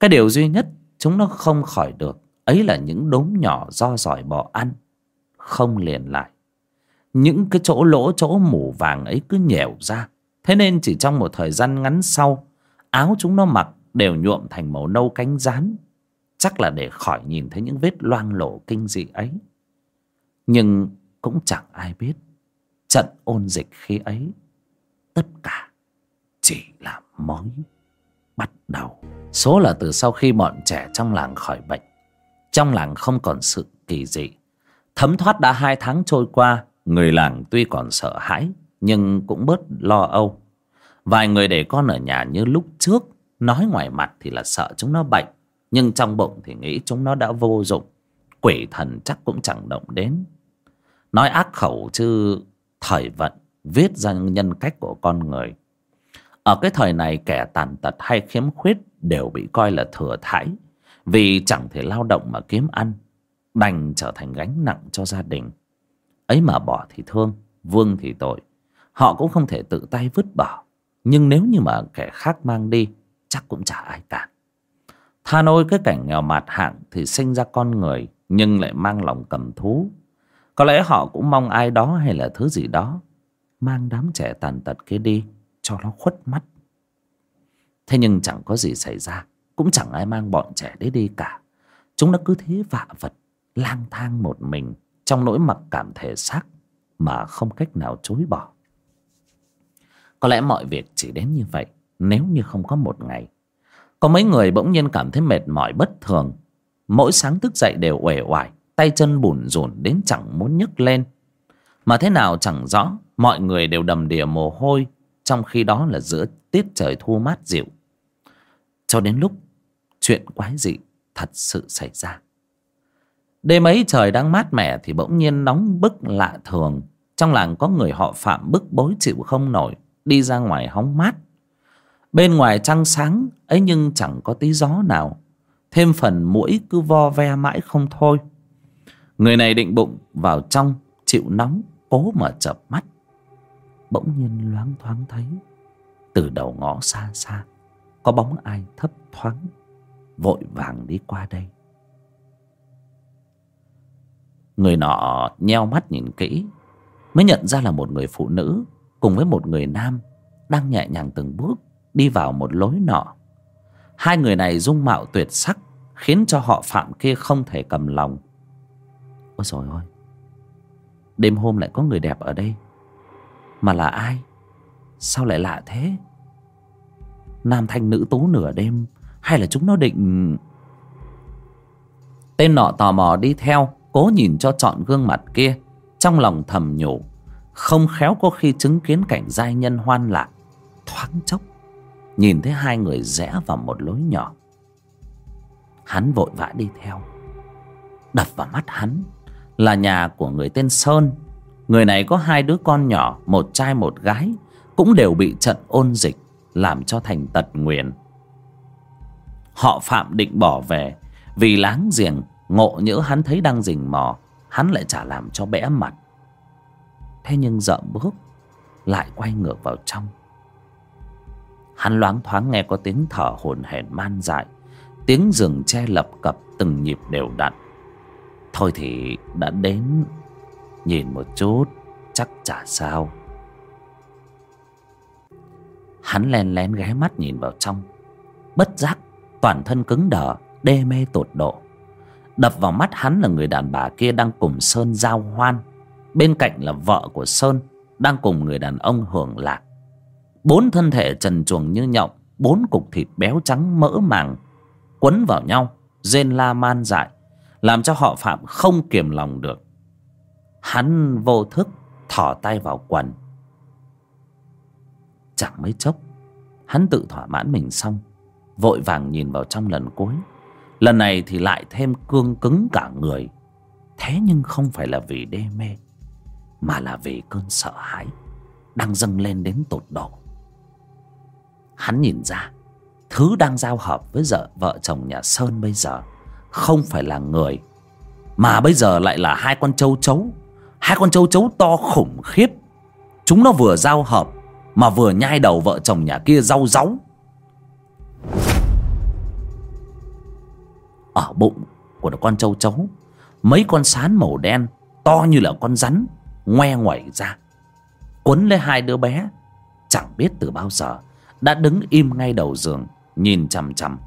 Cái điều duy nhất chúng nó không khỏi được, ấy là những đốm nhỏ do giỏi bỏ ăn, không liền lại. Những cái chỗ lỗ, chỗ mủ vàng ấy cứ nhèo ra. Thế nên chỉ trong một thời gian ngắn sau, áo chúng nó mặc đều nhuộm thành màu nâu cánh rán. Chắc là để khỏi nhìn thấy những vết loang lổ kinh dị ấy. Nhưng cũng chẳng ai biết, trận ôn dịch khi ấy, tất cả chỉ là mới bắt đầu. Số là từ sau khi bọn trẻ trong làng khỏi bệnh. Trong làng không còn sự kỳ dị. Thấm thoát đã hai tháng trôi qua, người làng tuy còn sợ hãi, nhưng cũng bớt lo âu. Vài người để con ở nhà như lúc trước, nói ngoài mặt thì là sợ chúng nó bệnh, nhưng trong bụng thì nghĩ chúng nó đã vô dụng. Quỷ thần chắc cũng chẳng động đến. Nói ác khẩu chứ, thời vận, viết ra nhân cách của con người ở cái thời này kẻ tàn tật hay khiếm khuyết đều bị coi là thừa thãi. Vì chẳng thể lao động mà kiếm ăn, đành trở thành gánh nặng cho gia đình. Ấy mà bỏ thì thương, vương thì tội. Họ cũng không thể tự tay vứt bỏ. Nhưng nếu như mà kẻ khác mang đi, chắc cũng chả ai cả tha nôi cái cảnh nghèo mạt hạng thì sinh ra con người, nhưng lại mang lòng cầm thú. Có lẽ họ cũng mong ai đó hay là thứ gì đó, mang đám trẻ tàn tật kia đi cho nó khuất mắt. Thế nhưng chẳng có gì xảy ra, cũng chẳng ai mang bọn trẻ đấy đi cả. Chúng nó cứ thế vạ vật, lang thang một mình, trong nỗi mặc cảm thể xác, mà không cách nào chối bỏ. Có lẽ mọi việc chỉ đến như vậy, nếu như không có một ngày. Có mấy người bỗng nhiên cảm thấy mệt mỏi bất thường. Mỗi sáng thức dậy đều uể oải, tay chân bủn rủn đến chẳng muốn nhấc lên. Mà thế nào chẳng rõ, mọi người đều đầm đìa mồ hôi trong khi đó là giữa tiết trời thu mát dịu. Cho đến lúc chuyện quái dị thật sự xảy ra. Đêm ấy trời đang mát mẻ thì bỗng nhiên nóng bức lạ thường. Trong làng có người họ phạm bức bối chịu không nổi, đi ra ngoài hóng mát. Bên ngoài trăng sáng, ấy nhưng chẳng có tí gió nào. Thêm phần mũi cứ vo ve mãi không thôi. Người này định bụng vào trong, chịu nóng cố mà chợp mắt bỗng nhiên loáng thoáng thấy. Từ đầu ngõ xa xa, có bóng ai thấp thoáng, vội vàng đi qua đây. Người nọ nheo mắt nhìn kỹ, mới nhận ra là một người phụ nữ cùng với một người nam đang nhẹ nhàng từng bước đi vào một lối nọ. Hai người này dung mạo tuyệt sắc, khiến cho họ phạm kia không thể cầm lòng. Ôi rồi ôi đêm hôm lại có người đẹp ở đây mà là ai? Sao lại lạ thế? Nam thanh nữ tú nửa đêm, hay là chúng nó định tên nọ tò mò đi theo, cố nhìn cho trọn gương mặt kia. Trong lòng thầm nhủ, không khéo có khi chứng kiến cảnh giai nhân hoan lạc thoáng chốc, nhìn thấy hai người rẽ vào một lối nhỏ. Hắn vội vã đi theo. Đập vào mắt hắn, là nhà của người tên sơn người này có hai đứa con nhỏ, một trai một gái, cũng đều bị trận ôn dịch, làm cho thành tật nguyền. Họ phạm định bỏ về, vì láng giềng, ngộ nhỡ hắn thấy đang rình mò, hắn lại chả làm cho bẽ mặt. Thế nhưng dậm bước, lại quay ngược vào trong. Hắn loáng thoáng nghe có tiếng thở hổn hển man dại, tiếng giường che lập cập từng nhịp đều đặn. Thôi thì đã đến nhìn một chút, chắc chả sao. Hắn len lén ghé mắt nhìn vào trong. Bất giác, toàn thân cứng đờ, đê mê tột độ. Đập vào mắt hắn là người đàn bà kia đang cùng sơn giao hoan. Bên cạnh là vợ của sơn, đang cùng người đàn ông hưởng lạc. Bốn thân thể trần chuồng như nhộng, bốn cục thịt béo trắng mỡ màng, quấn vào nhau, rên la man dại, làm cho họ phạm không kiềm lòng được hắn vô thức thỏ tay vào quần. Chẳng mấy chốc, hắn tự thỏa mãn mình xong, vội vàng nhìn vào trong lần cuối. Lần này thì lại thêm cương cứng cả người. Thế nhưng không phải là vì đê mê, mà là vì cơn sợ hãi đang dâng lên đến tột độ. Hắn nhìn ra, thứ đang giao hợp với vợ vợ chồng nhà sơn bây giờ không phải là người, mà bây giờ lại là hai con trâu chấu hai con trâu chấu to khủng khiếp. Chúng nó vừa giao hợp mà vừa nhai đầu vợ chồng nhà kia rau ráu ở bụng của con trâu chấu mấy con sán màu đen to như là con rắn ngoe ngoẩy ra. Quấn lấy hai đứa bé, chẳng biết từ bao giờ đã đứng im ngay đầu giường, nhìn chằm chằm.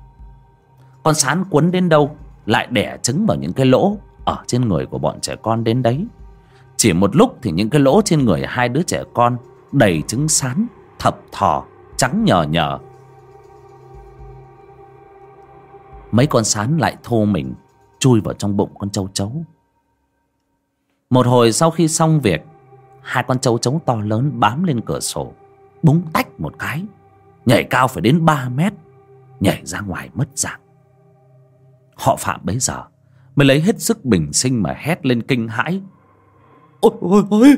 Con sán quấn đến đâu lại đẻ trứng vào những cái lỗ ở trên người của bọn trẻ con đến đấy chỉ một lúc thì những cái lỗ trên người hai đứa trẻ con đầy trứng sán, thập thò, trắng nhờ nhờ. Mấy con sán lại thô mình, chui vào trong bụng con châu chấu. Một hồi sau khi xong việc, hai con châu chấu to lớn bám lên cửa sổ, búng tách một cái, nhảy cao phải đến ba mét, nhảy ra ngoài mất dạng. Họ phạm bấy giờ mới lấy hết sức bình sinh mà hét lên kinh hãi ôi ôi ôi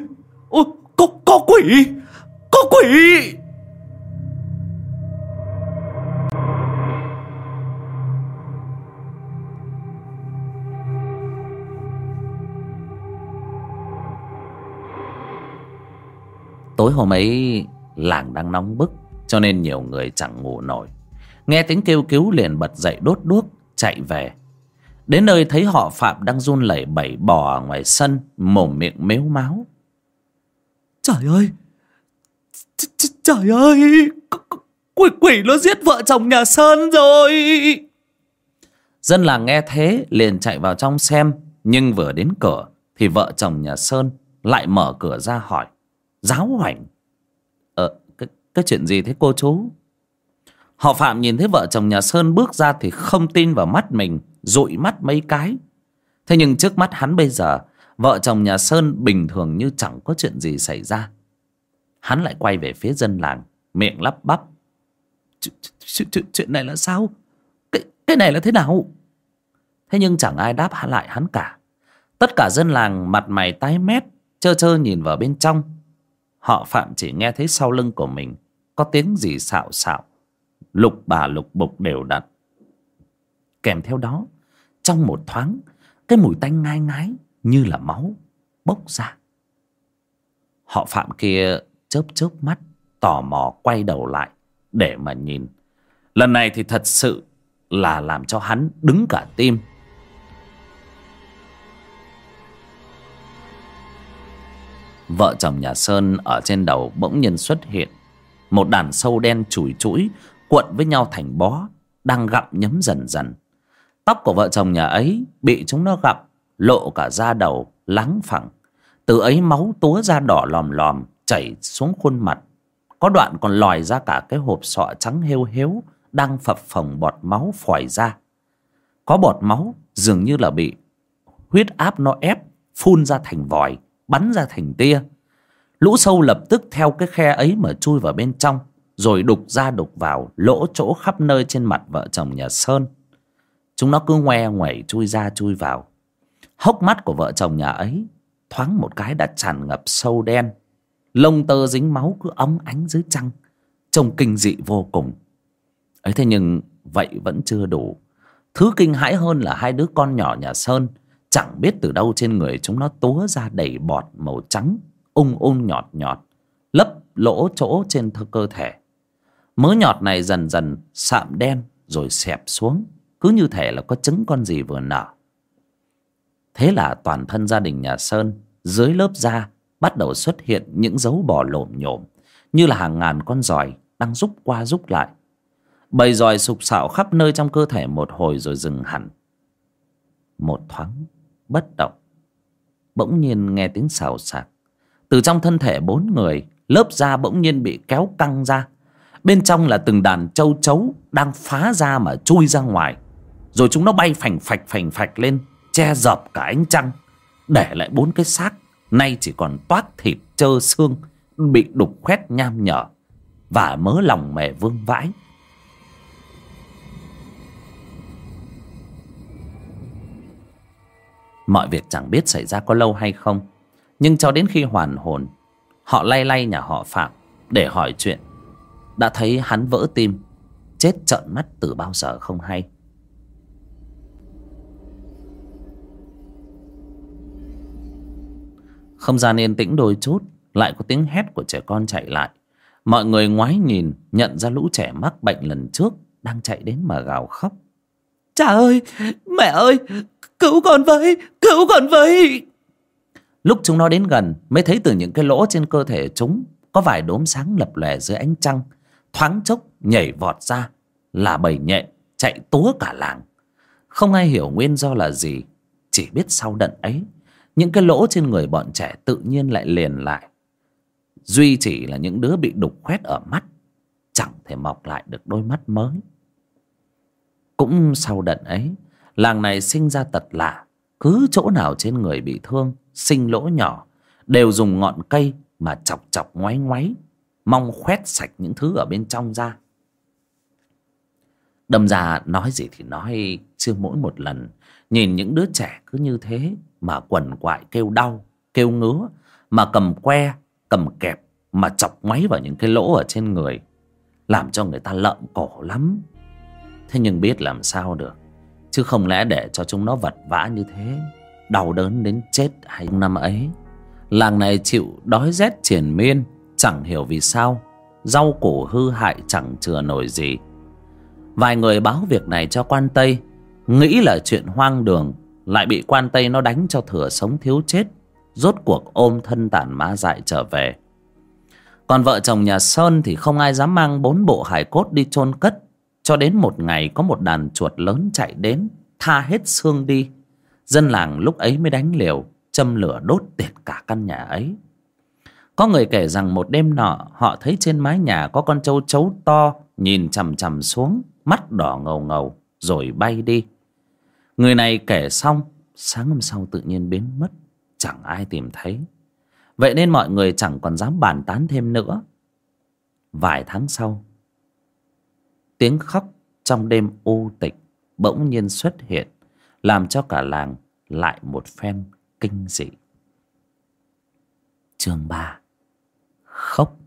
ôi, có có quỷ có quỷ. Tối hôm ấy, làng đang nóng bức, cho nên nhiều người chẳng ngủ nổi. Nghe tiếng kêu cứu liền bật dậy đốt đuốc, chạy về đến nơi thấy họ phạm đang run lẩy bẩy bò ở ngoài sân mồm miệng mếu máo trời ơi! Ch -ch trời ơi! Quỷ quỷ nó giết vợ chồng nhà sơn rồi! Dân làng nghe thế liền chạy vào trong xem nhưng vừa đến cửa thì vợ chồng nhà sơn lại mở cửa ra hỏi giáo hoảnh ờ cái, cái chuyện gì thế cô chú? Họ phạm nhìn thấy vợ chồng nhà sơn bước ra thì không tin vào mắt mình dụi mắt mấy cái. Thế nhưng trước mắt hắn bây giờ vợ chồng nhà sơn bình thường như chẳng có chuyện gì xảy ra. Hắn lại quay về phía dân làng miệng lắp bắp. Chuyện, chuyện này là sao? Cái, cái này là thế nào? Thế nhưng chẳng ai đáp lại hắn cả. Tất cả dân làng mặt mày tái mét trơ trơ nhìn vào bên trong. Họ phạm chỉ nghe thấy sau lưng của mình có tiếng gì xạo xạo lục bà lục bục đều đặn. Kèm theo đó trong một thoáng, cái mùi tanh ngai ngái như là máu bốc ra. Họ phạm kia chớp chớp mắt, tò mò quay đầu lại để mà nhìn. Lần này thì thật sự là làm cho hắn đứng cả tim. Vợ chồng nhà sơn ở trên đầu bỗng nhiên xuất hiện. Một đàn sâu đen chùi chũi cuộn với nhau thành bó, đang gặm nhấm dần dần tóc của vợ chồng nhà ấy bị chúng nó gặm lộ cả da đầu lắng phẳng. Từ ấy máu túa ra đỏ lòm lòm, chảy xuống khuôn mặt. Có đoạn còn lòi ra cả cái hộp sọ trắng hêu héo đang phập phồng bọt máu phòi ra. Có bọt máu dường như là bị huyết áp nó ép, phun ra thành vòi, bắn ra thành tia. Lũ sâu lập tức theo cái khe ấy mà chui vào bên trong, rồi đục ra đục vào, lỗ chỗ khắp nơi trên mặt vợ chồng nhà sơn chúng nó cứ ngoe ngoẩy chui ra chui vào. Hốc mắt của vợ chồng nhà ấy thoáng một cái đã tràn ngập sâu đen. Lông tơ dính máu cứ óng ánh dưới trăng, trông kinh dị vô cùng. Ấy thế nhưng vậy vẫn chưa đủ. Thứ kinh hãi hơn là hai đứa con nhỏ nhà sơn chẳng biết từ đâu trên người chúng nó túa ra đầy bọt màu trắng, ung ung nhọt nhọt, lấp lỗ chỗ trên cơ thể. Mớ nhọt này dần dần sạm đen rồi xẹp xuống cứ như thể là có trứng con gì vừa nở thế là toàn thân gia đình nhà sơn dưới lớp da bắt đầu xuất hiện những dấu bò lổm nhổm như là hàng ngàn con giòi đang rúc qua rúc lại. Bầy giòi sục sạo khắp nơi trong cơ thể một hồi rồi dừng hẳn. Một thoáng, bất động. Bỗng nhiên nghe tiếng xào xạc. Từ trong thân thể bốn người, lớp da bỗng nhiên bị kéo căng ra. Bên trong là từng đàn trâu chấu đang phá ra mà chui ra ngoài rồi chúng nó bay phành phạch phành phạch lên, che dập cả ánh trăng, để lại bốn cái xác. Nay chỉ còn toát thịt trơ xương, bị đục khoét nham nhở và mớ lòng mề vương vãi. Mọi việc chẳng biết xảy ra có lâu hay không, nhưng cho đến khi hoàn hồn, họ lay lay nhà họ phạm để hỏi chuyện. Đã thấy hắn vỡ tim, chết trợn mắt từ bao giờ không hay. Không gian yên tĩnh đôi chút lại có tiếng hét của trẻ con chạy lại. Mọi người ngoái nhìn nhận ra lũ trẻ mắc bệnh lần trước đang chạy đến mà gào khóc. Cha ơi mẹ ơi cứu con với cứu con với. Lúc chúng nó đến gần mới thấy từ những cái lỗ trên cơ thể chúng có vài đốm sáng lập lòe dưới ánh trăng thoáng chốc nhảy vọt ra là bầy nhện chạy túa cả làng. Không ai hiểu nguyên do là gì chỉ biết sau đợt ấy những cái lỗ trên người bọn trẻ tự nhiên lại liền lại. Duy chỉ là những đứa bị đục khoét ở mắt, chẳng thể mọc lại được đôi mắt mới. Cũng sau đợt ấy, làng này sinh ra tật lạ. Cứ chỗ nào trên người bị thương, sinh lỗ nhỏ, đều dùng ngọn cây mà chọc chọc ngoáy ngoáy, mong khoét sạch những thứ ở bên trong ra. Đâm ra nói gì thì nói chưa mỗi một lần nhìn những đứa trẻ cứ như thế mà quần quại kêu đau, kêu ngứa, mà cầm que, cầm kẹp, mà chọc máy vào những cái lỗ ở trên người, làm cho người ta lợm cổ lắm. Thế nhưng biết làm sao được, chứ không lẽ để cho chúng nó vật vã như thế, đau đớn đến chết hay năm ấy. Làng này chịu đói rét triền miên, chẳng hiểu vì sao, rau củ hư hại chẳng chừa nổi gì. Vài người báo việc này cho quan tây, nghĩ là chuyện hoang đường lại bị quan tây nó đánh cho thừa sống thiếu chết, rốt cuộc ôm thân tàn ma dại trở về. Còn vợ chồng nhà sơn thì không ai dám mang bốn bộ hải cốt đi chôn cất, cho đến một ngày có một đàn chuột lớn chạy đến, tha hết xương đi. Dân làng lúc ấy mới đánh liều, châm lửa đốt tiệt cả căn nhà ấy. Có người kể rằng một đêm nọ, họ thấy trên mái nhà có con trâu chấu to, nhìn chằm chằm xuống, mắt đỏ ngầu ngầu, rồi bay đi người này kể xong, sáng hôm sau tự nhiên biến mất, chẳng ai tìm thấy. Vậy nên mọi người chẳng còn dám bàn tán thêm nữa. Vài tháng sau, tiếng khóc trong đêm u tịch bỗng nhiên xuất hiện, làm cho cả làng lại một phen kinh dị. Chương 3 khóc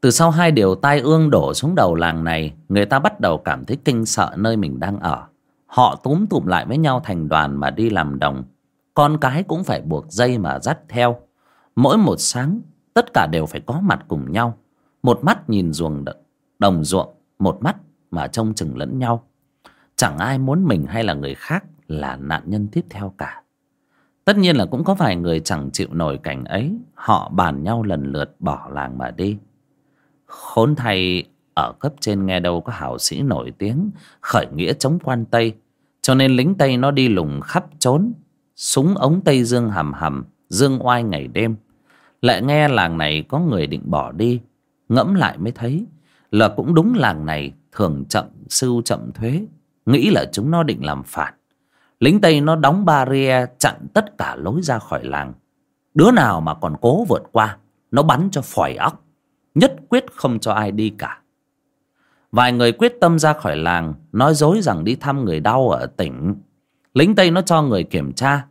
từ sau hai điều tai ương đổ xuống đầu làng này, người ta bắt đầu cảm thấy kinh sợ nơi mình đang ở. Họ túm tụm lại với nhau thành đoàn mà đi làm đồng. Con cái cũng phải buộc dây mà dắt theo. Mỗi một sáng, tất cả đều phải có mặt cùng nhau. Một mắt nhìn ruộng đồng ruộng, một mắt mà trông chừng lẫn nhau. Chẳng ai muốn mình hay là người khác là nạn nhân tiếp theo cả. Tất nhiên là cũng có vài người chẳng chịu nổi cảnh ấy. Họ bàn nhau lần lượt bỏ làng mà đi khốn thay, ở cấp trên nghe đâu có hảo sĩ nổi tiếng, khởi nghĩa chống quan tây. Cho nên lính tây nó đi lùng khắp trốn, súng ống tây dương hầm hầm, dương oai ngày đêm. Lại nghe làng này có người định bỏ đi, ngẫm lại mới thấy, là cũng đúng làng này thường chậm sưu chậm thuế, nghĩ là chúng nó định làm phản. Lính tây nó đóng barrier chặn tất cả lối ra khỏi làng. Đứa nào mà còn cố vượt qua, nó bắn cho phòi óc nhất quyết không cho ai đi cả. Vài người quyết tâm ra khỏi làng, nói dối rằng đi thăm người đau ở tỉnh. Lính tây nó cho người kiểm tra.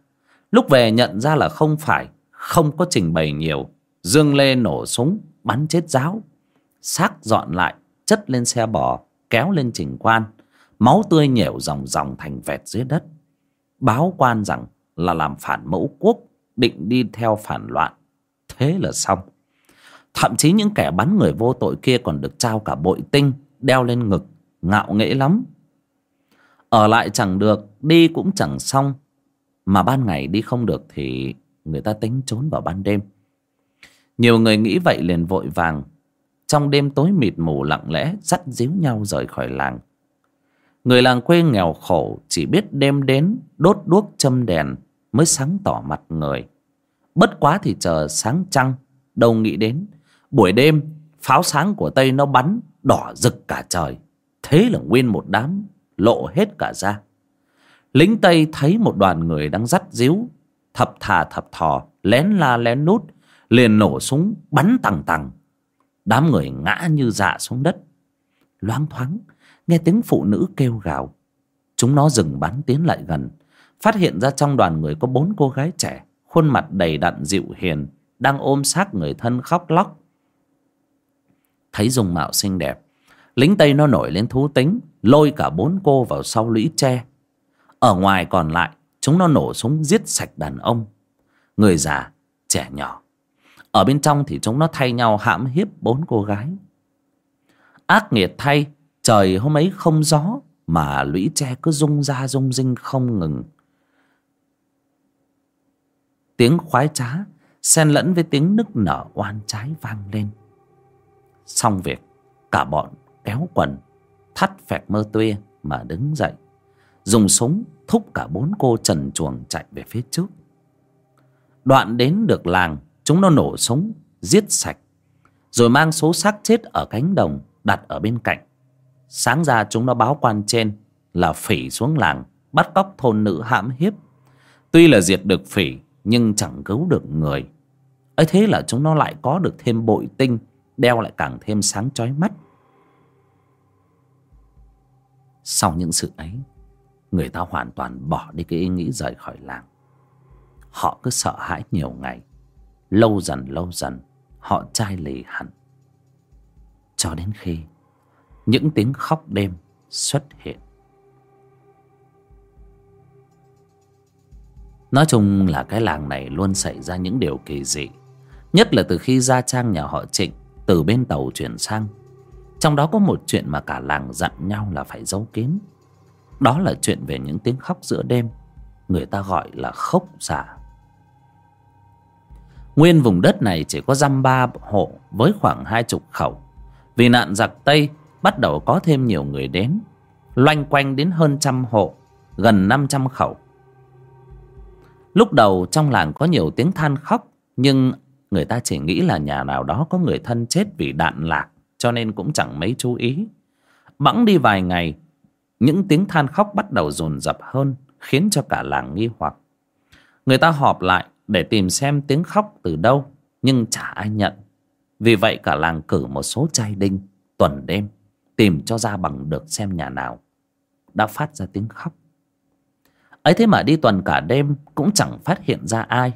Lúc về nhận ra là không phải, không có trình bày nhiều. Dương lê nổ súng, bắn chết giáo. Xác dọn lại, chất lên xe bò, kéo lên trình quan. Máu tươi nhểu dòng dòng thành vẹt dưới đất. Báo quan rằng là làm phản mẫu quốc, định đi theo phản loạn. Thế là xong thậm chí những kẻ bắn người vô tội kia còn được trao cả bội tinh, đeo lên ngực, ngạo nghễ lắm. Ở lại chẳng được, đi cũng chẳng xong. Mà ban ngày đi không được thì người ta tính trốn vào ban đêm. Nhiều người nghĩ vậy liền vội vàng. Trong đêm tối mịt mù lặng lẽ, dắt díu nhau rời khỏi làng. Người làng quê nghèo khổ, chỉ biết đêm đến, đốt đuốc châm đèn, mới sáng tỏ mặt người. Bất quá thì chờ sáng trăng, đâu nghĩ đến buổi đêm, pháo sáng của tây nó bắn, đỏ rực cả trời. Thế là nguyên một đám lộ hết cả ra. Lính tây thấy một đoàn người đang dắt díu, thập thà thập thò, lén la lén nút liền nổ súng, bắn tằng tằng. Đám người ngã như dạ xuống đất. Loáng thoáng, nghe tiếng phụ nữ kêu gào. Chúng nó dừng bắn tiến lại gần, phát hiện ra trong đoàn người có bốn cô gái trẻ, khuôn mặt đầy đặn dịu hiền, đang ôm xác người thân khóc lóc thấy dung mạo xinh đẹp. Lính tây nó nổi lên thú tính, lôi cả bốn cô vào sau lũy tre. Ở ngoài còn lại, chúng nó nổ súng giết sạch đàn ông. Người già, trẻ nhỏ. Ở bên trong thì chúng nó thay nhau hãm hiếp bốn cô gái. Ác nghiệt thay, trời hôm ấy không gió, mà lũy tre cứ rung ra rung rinh không ngừng. Tiếng khoái trá, xen lẫn với tiếng nức nở oan trái vang lên xong việc, cả bọn kéo quần, thắt phẹt mơ tuê mà đứng dậy. Dùng súng thúc cả bốn cô trần chuồng chạy về phía trước. Đoạn đến được làng, chúng nó nổ súng, giết sạch, rồi mang số xác chết ở cánh đồng đặt ở bên cạnh. Sáng ra chúng nó báo quan trên là phỉ xuống làng, bắt cóc thôn nữ hãm hiếp. Tuy là diệt được phỉ, nhưng chẳng cứu được người. Ấy thế là chúng nó lại có được thêm bội tinh đeo lại càng thêm sáng chói mắt. Sau những sự ấy, người ta hoàn toàn bỏ đi cái ý nghĩ rời khỏi làng. Họ cứ sợ hãi nhiều ngày. Lâu dần lâu dần, họ chai lì hẳn. Cho đến khi những tiếng khóc đêm xuất hiện. Nói chung là cái làng này luôn xảy ra những điều kỳ dị, nhất là từ khi gia trang nhà họ trịnh từ bên tàu chuyển sang. Trong đó có một chuyện mà cả làng dặn nhau là phải giấu kín. Đó là chuyện về những tiếng khóc giữa đêm. Người ta gọi là khóc giả nguyên vùng đất này chỉ có dăm ba hộ với khoảng hai chục khẩu. Vì nạn giặc tây, bắt đầu có thêm nhiều người đến. Loanh quanh đến hơn trăm hộ, gần năm trăm khẩu. Lúc đầu trong làng có nhiều tiếng than khóc, nhưng người ta chỉ nghĩ là nhà nào đó có người thân chết vì đạn lạc, cho nên cũng chẳng mấy chú ý. Bẵng đi vài ngày, những tiếng than khóc bắt đầu dồn dập hơn, khiến cho cả làng nghi hoặc. Người ta họp lại để tìm xem tiếng khóc từ đâu, nhưng chả ai nhận. Vì vậy cả làng cử một số trai đinh, tuần đêm, tìm cho ra bằng được xem nhà nào đã phát ra tiếng khóc. Ấy thế mà đi tuần cả đêm cũng chẳng phát hiện ra ai,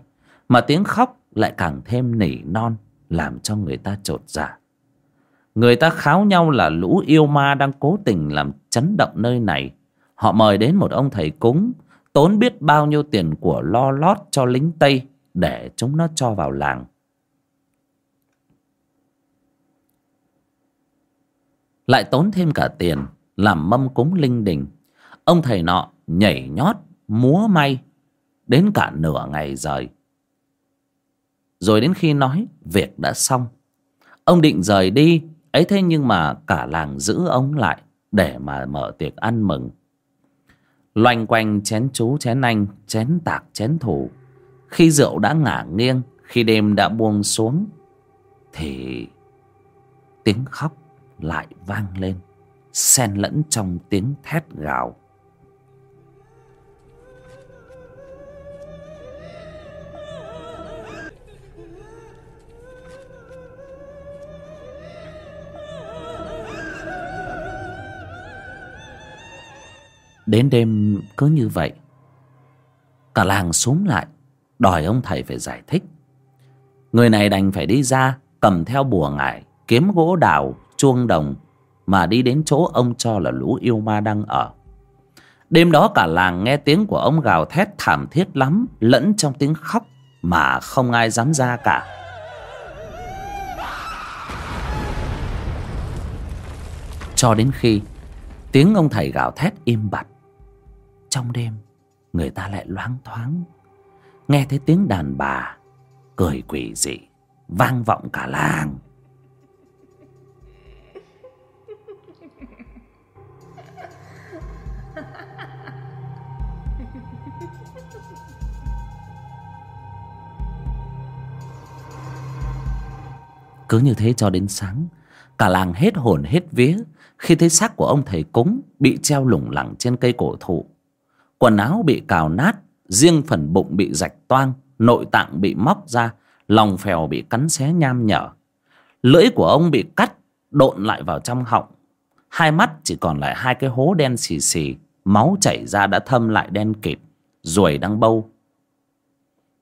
mà tiếng khóc lại càng thêm nỉ non, làm cho người ta chột dạ. Người ta kháo nhau là lũ yêu ma đang cố tình làm chấn động nơi này. Họ mời đến một ông thầy cúng, tốn biết bao nhiêu tiền của lo lót cho lính tây để chúng nó cho vào làng. Lại tốn thêm cả tiền làm mâm cúng linh đình. Ông thầy nọ nhảy nhót múa may đến cả nửa ngày rời rồi đến khi nói việc đã xong, ông định rời đi. Ấy thế nhưng mà cả làng giữ ông lại để mà mở tiệc ăn mừng. Loanh quanh chén chú, chén anh, chén tạc, chén thủ. Khi rượu đã ngả nghiêng, khi đêm đã buông xuống, thì tiếng khóc lại vang lên, xen lẫn trong tiếng thét gào. Đến đêm cứ như vậy, cả làng xuống lại, đòi ông thầy phải giải thích. Người này đành phải đi ra, cầm theo bùa ngải, kiếm gỗ đào, chuông đồng, mà đi đến chỗ ông cho là lũ yêu ma đang ở. Đêm đó cả làng nghe tiếng của ông gào thét thảm thiết lắm, lẫn trong tiếng khóc mà không ai dám ra cả. Cho đến khi tiếng ông thầy gào thét im bặt trong đêm, người ta lại loáng thoáng. Nghe thấy tiếng đàn bà cười quỷ dị, vang vọng cả làng. Cứ như thế cho đến sáng, cả làng hết hồn hết vía khi thấy xác của ông thầy cúng bị treo lủng lẳng trên cây cổ thụ quần áo bị cào nát, riêng phần bụng bị rạch toang, nội tạng bị móc ra, lòng phèo bị cắn xé nham nhở. Lưỡi của ông bị cắt, độn lại vào trong họng. Hai mắt chỉ còn lại hai cái hố đen xì xì, máu chảy ra đã thâm lại đen kịt, ruồi đang bâu.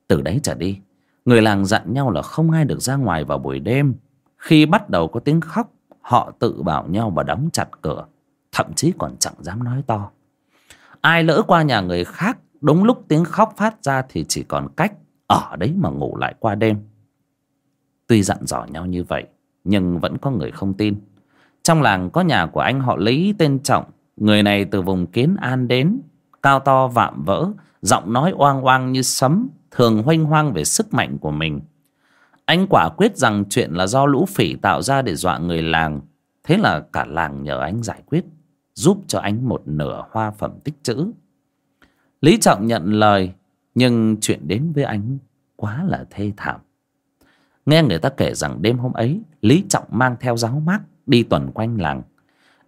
Từ đấy trở đi, người làng dặn nhau là không ai được ra ngoài vào buổi đêm. Khi bắt đầu có tiếng khóc, họ tự bảo nhau và đóng chặt cửa, thậm chí còn chẳng dám nói to ai lỡ qua nhà người khác, đúng lúc tiếng khóc phát ra thì chỉ còn cách ở đấy mà ngủ lại qua đêm. Tuy dặn dò nhau như vậy, nhưng vẫn có người không tin. Trong làng có nhà của anh họ lý tên trọng, người này từ vùng kiến an đến, cao to vạm vỡ, giọng nói oang oang như sấm, thường hoanh hoang về sức mạnh của mình. Anh quả quyết rằng chuyện là do lũ phỉ tạo ra để dọa người làng, thế là cả làng nhờ anh giải quyết giúp cho anh một nửa hoa phẩm tích trữ lý trọng nhận lời, nhưng chuyện đến với anh quá là thê thảm. Nghe người ta kể rằng đêm hôm ấy, lý trọng mang theo giáo mát đi tuần quanh làng.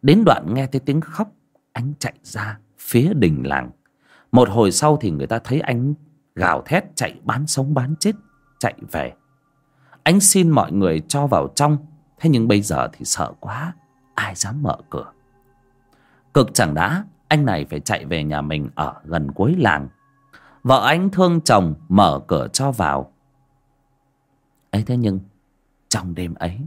Đến đoạn nghe thấy tiếng khóc, anh chạy ra phía đình làng. Một hồi sau thì người ta thấy anh gào thét chạy bán sống bán chết, chạy về. Anh xin mọi người cho vào trong, thế nhưng bây giờ thì sợ quá, ai dám mở cửa cực chẳng đã, anh này phải chạy về nhà mình ở gần cuối làng. Vợ anh thương chồng, mở cửa cho vào. Ấy thế nhưng, trong đêm ấy,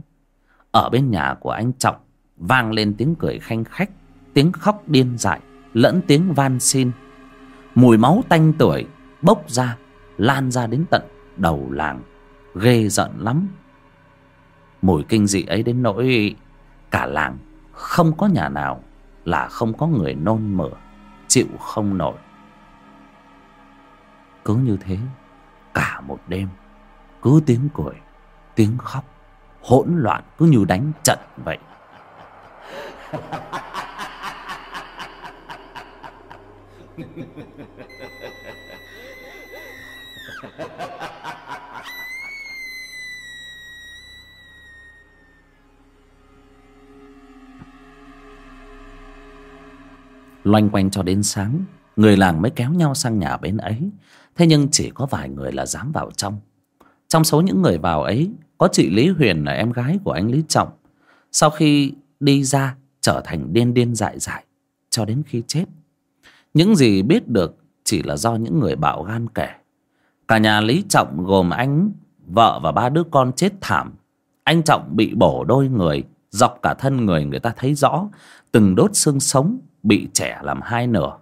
ở bên nhà của anh trọng, vang lên tiếng cười khanh khách, tiếng khóc điên dại, lẫn tiếng van xin. Mùi máu tanh tuổi bốc ra, lan ra đến tận đầu làng, ghê giận lắm. Mùi kinh dị ấy đến nỗi cả làng không có nhà nào là không có người nôn mửa chịu không nổi. Cứ như thế, cả một đêm, cứ tiếng cười, tiếng khóc, hỗn loạn cứ như đánh trận vậy. loanh quanh cho đến sáng, người làng mới kéo nhau sang nhà bên ấy. Thế nhưng chỉ có vài người là dám vào trong. Trong số những người vào ấy, có chị lý huyền là em gái của anh lý trọng. Sau khi đi ra, trở thành điên điên dại dại, cho đến khi chết. Những gì biết được chỉ là do những người bạo gan kể cả nhà lý trọng gồm anh, vợ và ba đứa con chết thảm. Anh trọng bị bổ đôi người, dọc cả thân người người ta thấy rõ, từng đốt xương sống bị trẻ làm hai nửa.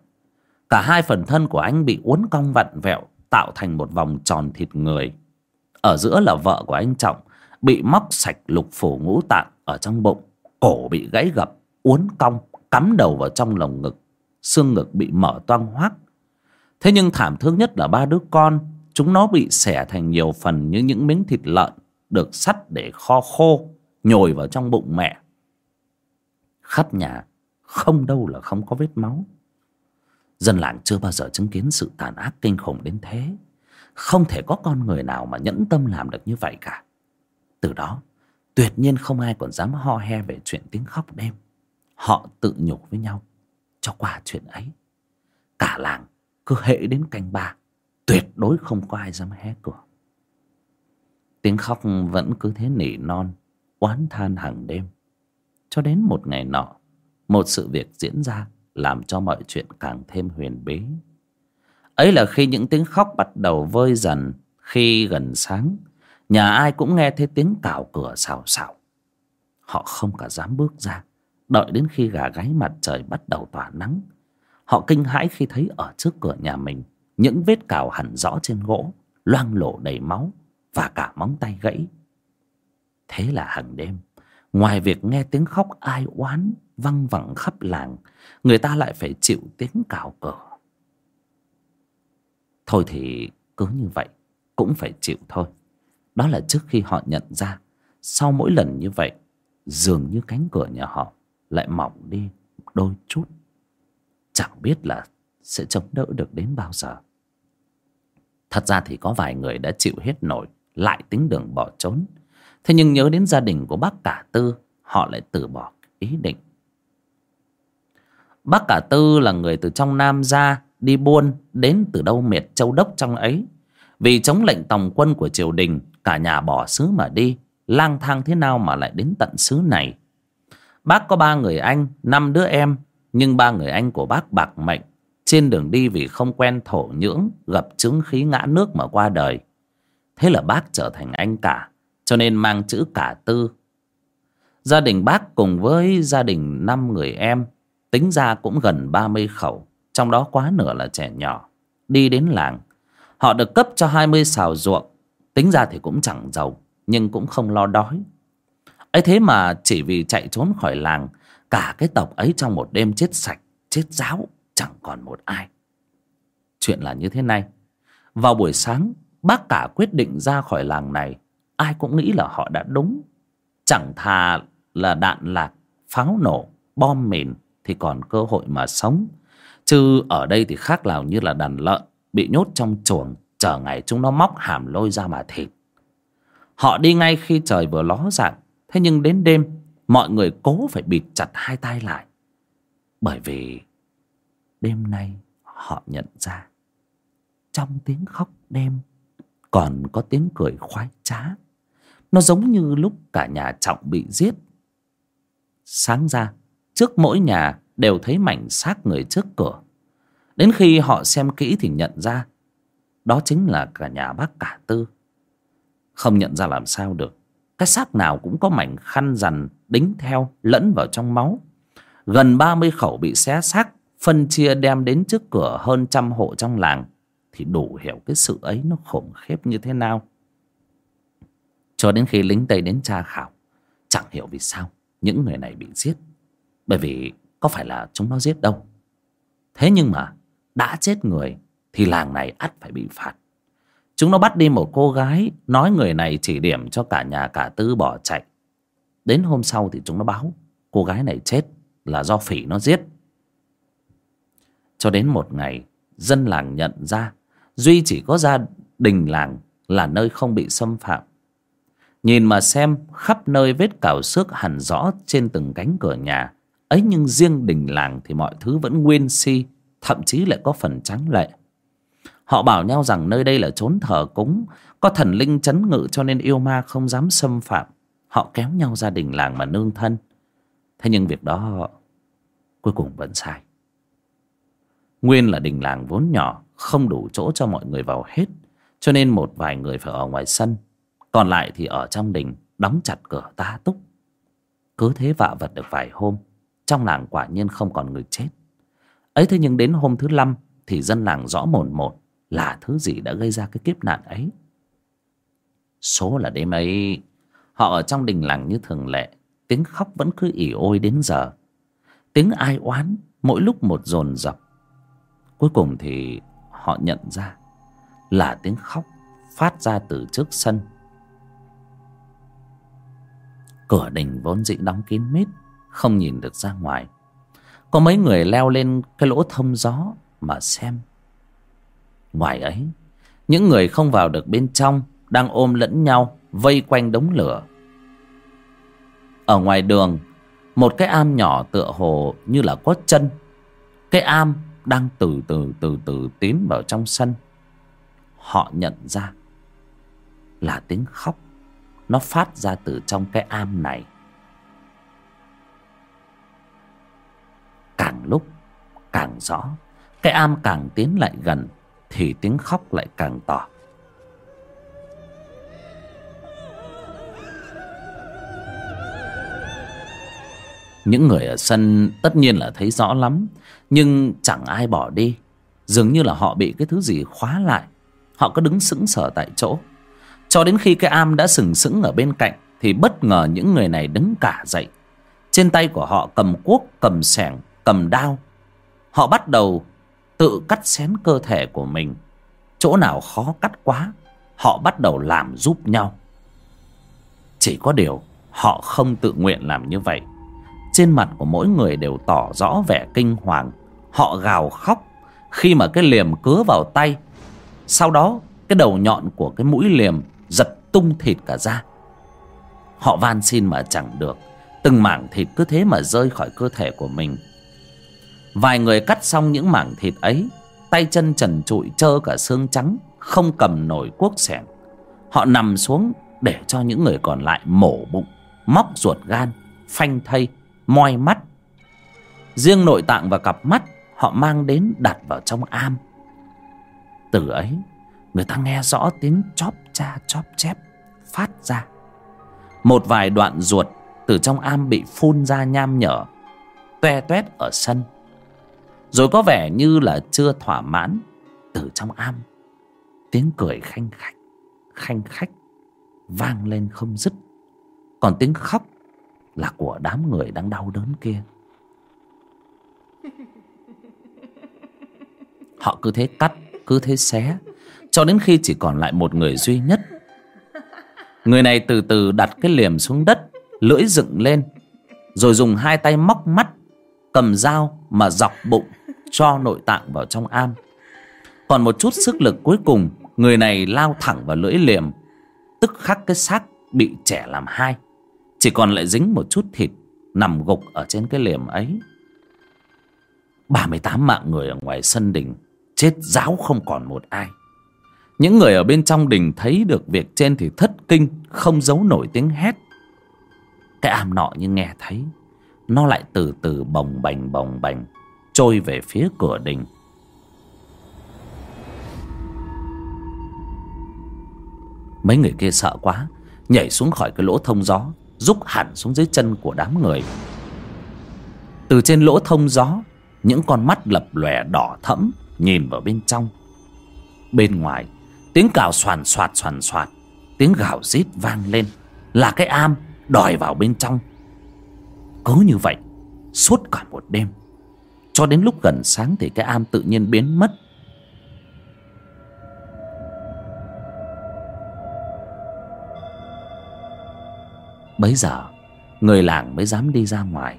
Cả hai phần thân của anh bị uốn cong vặn vẹo, tạo thành một vòng tròn thịt người. Ở giữa là vợ của anh trọng, bị móc sạch lục phủ ngũ tạng ở trong bụng, cổ bị gãy gập, uốn cong, cắm đầu vào trong lồng ngực, xương ngực bị mở toang hoác. Thế nhưng thảm thương nhất là ba đứa con, chúng nó bị xẻ thành nhiều phần như những miếng thịt lợn, được sắt để kho khô, nhồi vào trong bụng mẹ. Khắp nhà không đâu là không có vết máu. Dân làng chưa bao giờ chứng kiến sự tàn ác kinh khủng đến thế. Không thể có con người nào mà nhẫn tâm làm được như vậy cả. Từ đó, tuyệt nhiên không ai còn dám ho he về chuyện tiếng khóc đêm. Họ tự nhủ với nhau, cho qua chuyện ấy. Cả làng cứ hễ đến canh ba, tuyệt đối không có ai dám hé cửa. Tiếng khóc vẫn cứ thế nỉ non, oán than hàng đêm. Cho đến một ngày nọ một sự việc diễn ra làm cho mọi chuyện càng thêm huyền bí. Ấy là khi những tiếng khóc bắt đầu vơi dần khi gần sáng, nhà ai cũng nghe thấy tiếng cào cửa xào xào họ không cả dám bước ra, đợi đến khi gà gáy mặt trời bắt đầu tỏa nắng. Họ kinh hãi khi thấy ở trước cửa nhà mình, những vết cào hẳn rõ trên gỗ, loang lổ đầy máu và cả móng tay gãy. Thế là hàng đêm, ngoài việc nghe tiếng khóc ai oán văng vẳng khắp làng, người ta lại phải chịu tiếng cào cửa thôi thì cứ như vậy, cũng phải chịu thôi. Đó là trước khi họ nhận ra, sau mỗi lần như vậy, dường như cánh cửa nhà họ lại mỏng đi đôi chút. Chẳng biết là sẽ chống đỡ được đến bao giờ. Thật ra thì có vài người đã chịu hết nổi, lại tính đường bỏ trốn. Thế nhưng nhớ đến gia đình của bác cả tư, họ lại từ bỏ ý định bác cả tư là người từ trong nam ra, đi buôn, đến từ đâu miệt châu đốc trong ấy. Vì chống lệnh tòng quân của triều đình, cả nhà bỏ xứ mà đi, lang thang thế nào mà lại đến tận xứ này. Bác có ba người anh, năm đứa em, nhưng ba người anh của bác bạc mệnh, trên đường đi vì không quen thổ nhưỡng, gặp chứng khí ngã nước mà qua đời. Thế là bác trở thành anh cả, cho nên mang chữ cả tư. Gia đình bác cùng với gia đình năm người em Tính ra cũng gần 30 khẩu, Trong đó quá nửa là trẻ nhỏ. Đi đến làng, Họ được cấp cho 20 xào ruộng, Tính ra thì cũng chẳng giàu, Nhưng cũng không lo đói. Ấy thế mà chỉ vì chạy trốn khỏi làng, Cả cái tộc ấy trong một đêm chết sạch, Chết ráo, Chẳng còn một ai. Chuyện là như thế này. Vào buổi sáng, Bác cả quyết định ra khỏi làng này, Ai cũng nghĩ là họ đã đúng. Chẳng thà là đạn lạc, Pháo nổ, Bom mìn thì còn cơ hội mà sống. Chứ ở đây thì khác nào như là đàn lợn Bị nhốt trong chuồng, Chờ ngày chúng nó móc hàm lôi ra mà thịt. Họ đi ngay khi trời vừa ló dạng, Thế nhưng đến đêm, Mọi người cố phải bịt chặt hai tay lại. Bởi vì Đêm nay họ nhận ra, Trong tiếng khóc đêm Còn có tiếng cười khoái trá. Nó giống như lúc cả nhà Trọng bị giết. Sáng ra Trước mỗi nhà đều thấy mảnh xác người trước cửa. Đến khi họ xem kỹ thì nhận ra, Đó chính là cả nhà bác cả tư. Không nhận ra làm sao được. Cái xác nào cũng có mảnh khăn rằn Đính theo, lẫn vào trong máu. Gần 30 khẩu bị xé xác, Phân chia đem đến trước cửa hơn trăm hộ trong làng, Thì đủ hiểu cái sự ấy nó khủng khiếp như thế nào. Cho đến khi lính Tây đến tra khảo, Chẳng hiểu vì sao những người này bị giết. Bởi vì có phải là chúng nó giết đâu. Thế nhưng mà đã chết người thì làng này ắt phải bị phạt. Chúng nó bắt đi một cô gái nói người này chỉ điểm cho cả nhà cả tư bỏ chạy. Đến hôm sau thì chúng nó báo, cô gái này chết là do phỉ nó giết. Cho đến một ngày, dân làng nhận ra, duy chỉ có gia đình làng là nơi không bị xâm phạm. Nhìn mà xem khắp nơi vết cào xước hẳn rõ trên từng cánh cửa nhà ấy nhưng riêng đình làng thì mọi thứ vẫn nguyên si, thậm chí lại có phần trắng lệ. Họ bảo nhau rằng nơi đây là chốn thờ cúng, có thần linh chấn ngự cho nên yêu ma không dám xâm phạm. Họ kéo nhau ra đình làng mà nương thân. Thế nhưng việc đó cuối cùng vẫn sai. Nguyên là đình làng vốn nhỏ, không đủ chỗ cho mọi người vào hết, cho nên một vài người phải ở ngoài sân. Còn lại thì ở trong đình, đóng chặt cửa ta túc. Cứ thế vạ vật được vài hôm trong làng quả nhiên không còn người chết. Ấy thế nhưng đến hôm thứ năm thì dân làng rõ mồn một là thứ gì đã gây ra cái kiếp nạn ấy. Số là đêm ấy, họ ở trong đình làng như thường lệ, tiếng khóc vẫn cứ ỉ ôi đến giờ. Tiếng ai oán, mỗi lúc một dồn dập. Cuối cùng thì họ nhận ra là tiếng khóc phát ra từ trước sân. Cửa đình vốn dĩ đóng kín mít không nhìn được ra ngoài. Có mấy người leo lên cái lỗ thông gió mà xem. Ngoài ấy, những người không vào được bên trong đang ôm lẫn nhau, vây quanh đống lửa. Ở ngoài đường, một cái am nhỏ tựa hồ như là có chân. Cái am đang từ từ từ từ tiến vào trong sân. Họ nhận ra là tiếng khóc. Nó phát ra từ trong cái am này. Càng lúc, càng rõ, cái am càng tiến lại gần, thì tiếng khóc lại càng to. Những người ở sân tất nhiên là thấy rõ lắm, nhưng chẳng ai bỏ đi. Dường như là họ bị cái thứ gì khóa lại. Họ cứ đứng sững sờ tại chỗ. Cho đến khi cái am đã sừng sững ở bên cạnh, thì bất ngờ những người này đứng cả dậy. Trên tay của họ cầm cuốc, cầm sẻng cầm đao. Họ bắt đầu tự cắt xén cơ thể của mình. Chỗ nào khó cắt quá, họ bắt đầu làm giúp nhau. Chỉ có điều, họ không tự nguyện làm như vậy. Trên mặt của mỗi người đều tỏ rõ vẻ kinh hoàng. Họ gào khóc khi mà cái liềm cứa vào tay. Sau đó, cái đầu nhọn của cái mũi liềm giật tung thịt cả ra. Họ van xin mà chẳng được. Từng mảng thịt cứ thế mà rơi khỏi cơ thể của mình vài người cắt xong những mảng thịt ấy tay chân trần trụi trơ cả xương trắng không cầm nổi cuốc sẻng, họ nằm xuống để cho những người còn lại mổ bụng móc ruột gan phanh thây moi mắt. Riêng nội tạng và cặp mắt họ mang đến đặt vào trong am. Từ ấy người ta nghe rõ tiếng chóp cha chóp chép phát ra. Một vài đoạn ruột từ trong am bị phun ra nham nhở toe toét ở sân rồi có vẻ như là chưa thỏa mãn. Từ trong am, tiếng cười khanh khách khanh khách vang lên không dứt. Còn tiếng khóc là của đám người đang đau đớn kia. Họ cứ thế cắt, cứ thế xé, cho đến khi chỉ còn lại một người duy nhất. Người này từ từ đặt cái liềm xuống đất, lưỡi dựng lên, rồi dùng hai tay móc mắt, cầm dao mà dọc bụng cho nội tạng vào trong am. Còn một chút sức lực cuối cùng, người này lao thẳng vào lưỡi liềm, tức khắc cái xác bị trẻ làm hai. Chỉ còn lại dính một chút thịt nằm gục ở trên cái liềm ấy. Ba mươi tám mạng người ở ngoài sân đình, chết ráo không còn một ai. Những người ở bên trong đình thấy được việc trên thì thất kinh, không giấu nổi tiếng hét. Cái am nọ như nghe thấy, nó lại từ từ bồng bềnh bồng bềnh trôi về phía cửa đình. Mấy người kia sợ quá, nhảy xuống khỏi cái lỗ thông gió, rúc hẳn xuống dưới chân của đám người. Từ trên lỗ thông gió, những con mắt lập lòe đỏ thẫm nhìn vào bên trong. Bên ngoài, tiếng cào soàn soạt soàn soạt tiếng gào rít vang lên, là cái am đòi vào bên trong. Cứ như vậy, suốt cả một đêm cho đến lúc gần sáng thì cái am tự nhiên biến mất. Bấy giờ, người làng mới dám đi ra ngoài.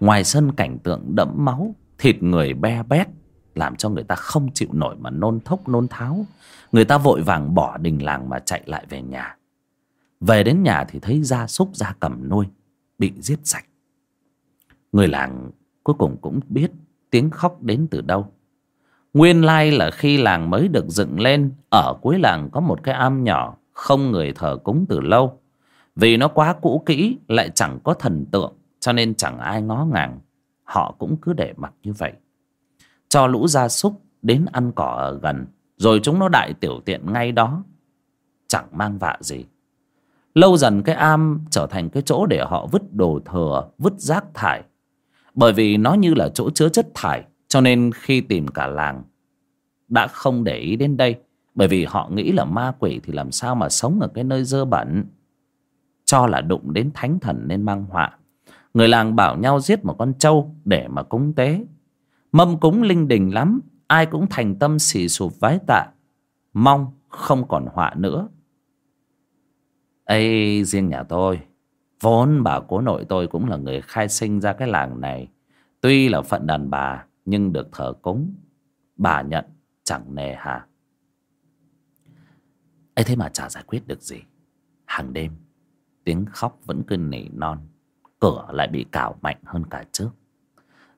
Ngoài sân cảnh tượng đẫm máu, thịt người be bét, làm cho người ta không chịu nổi mà nôn thốc, nôn tháo. Người ta vội vàng bỏ đình làng mà chạy lại về nhà. Về đến nhà thì thấy gia súc, gia cầm nuôi, bị giết sạch. Người làng cuối cùng cũng biết tiếng khóc đến từ đâu. Nguyên lai là khi làng mới được dựng lên, ở cuối làng có một cái am nhỏ không người thờ cúng từ lâu. Vì nó quá cũ kỹ, lại chẳng có thần tượng, cho nên chẳng ai ngó ngàng. Họ cũng cứ để mặc như vậy. Cho lũ gia súc đến ăn cỏ ở gần, rồi chúng nó đại tiểu tiện ngay đó. Chẳng mang vạ gì. Lâu dần cái am trở thành cái chỗ để họ vứt đồ thừa, vứt rác thải bởi vì nó như là chỗ chứa chất thải, cho nên khi tìm cả làng đã không để ý đến đây. Bởi vì họ nghĩ là ma quỷ thì làm sao mà sống ở cái nơi dơ bẩn, cho là đụng đến thánh thần nên mang họa. Người làng bảo nhau giết một con trâu để mà cúng tế. Mâm cúng linh đình lắm, ai cũng thành tâm xì sụp vái tạ. Mong không còn họa nữa. Ấy riêng nhà tôi vốn bà cố nội tôi cũng là người khai sinh ra cái làng này. Tuy là phận đàn bà, nhưng được thờ cúng. Bà nhận, chẳng nề hà. Ấy thế mà chả giải quyết được gì. Hàng đêm, tiếng khóc vẫn cứ nỉ non. Cửa lại bị cào mạnh hơn cả trước.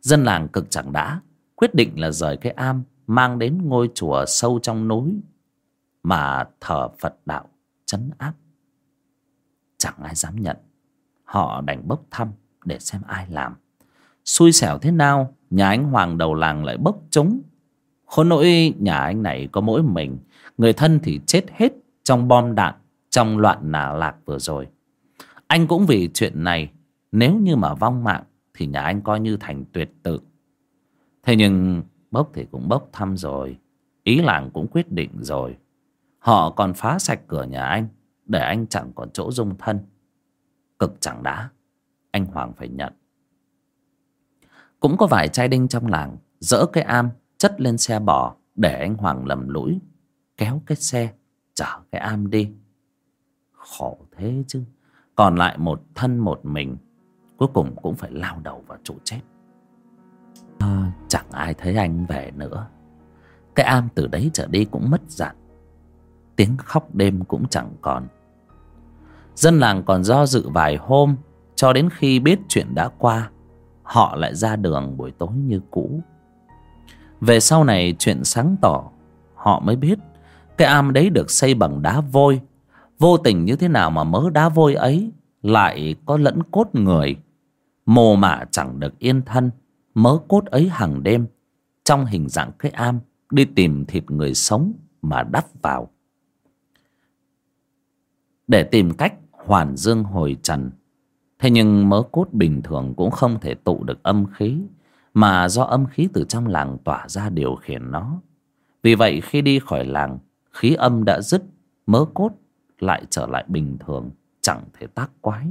Dân làng cực chẳng đã, quyết định là rời cái am, mang đến ngôi chùa sâu trong núi, mà thờ phật đạo chấn áp. Chẳng ai dám nhận họ đành bốc thăm để xem ai làm. Xui xẻo thế nào, nhà anh hoàng đầu làng lại bốc trúng khốn nỗi nhà anh này có mỗi mình, người thân thì chết hết trong bom đạn, trong loạn nà lạc vừa rồi. Anh cũng vì chuyện này, nếu như mà vong mạng thì nhà anh coi như thành tuyệt tự. Thế nhưng bốc thì cũng bốc thăm rồi, ý làng cũng quyết định rồi. Họ còn phá sạch cửa nhà anh, để anh chẳng còn chỗ dung thân cực chẳng đã, anh hoàng phải nhận. Cũng có vài trai đinh trong làng dỡ cái am chất lên xe bò để anh hoàng lầm lũi kéo cái xe chở cái am đi. Khổ thế chứ. Còn lại một thân một mình cuối cùng cũng phải lao đầu vào chỗ chết. À, chẳng ai thấy anh về nữa. Cái am từ đấy trở đi cũng mất dặn. Tiếng khóc đêm cũng chẳng còn dân làng còn do dự vài hôm, cho đến khi biết chuyện đã qua, họ lại ra đường buổi tối như cũ. Về sau này chuyện sáng tỏ, họ mới biết cái am đấy được xây bằng đá vôi. Vô tình như thế nào mà mớ đá vôi ấy lại có lẫn cốt người. Mồ mả chẳng được yên thân, mớ cốt ấy hàng đêm. Trong hình dạng cái am, đi tìm thịt người sống mà đắp vào. Để tìm cách hoàn dương hồi trần. Thế nhưng mớ cốt bình thường cũng không thể tụ được âm khí, mà do âm khí từ trong làng tỏa ra điều khiển nó. Vì vậy khi đi khỏi làng, khí âm đã dứt, mớ cốt lại trở lại bình thường, chẳng thể tác quái.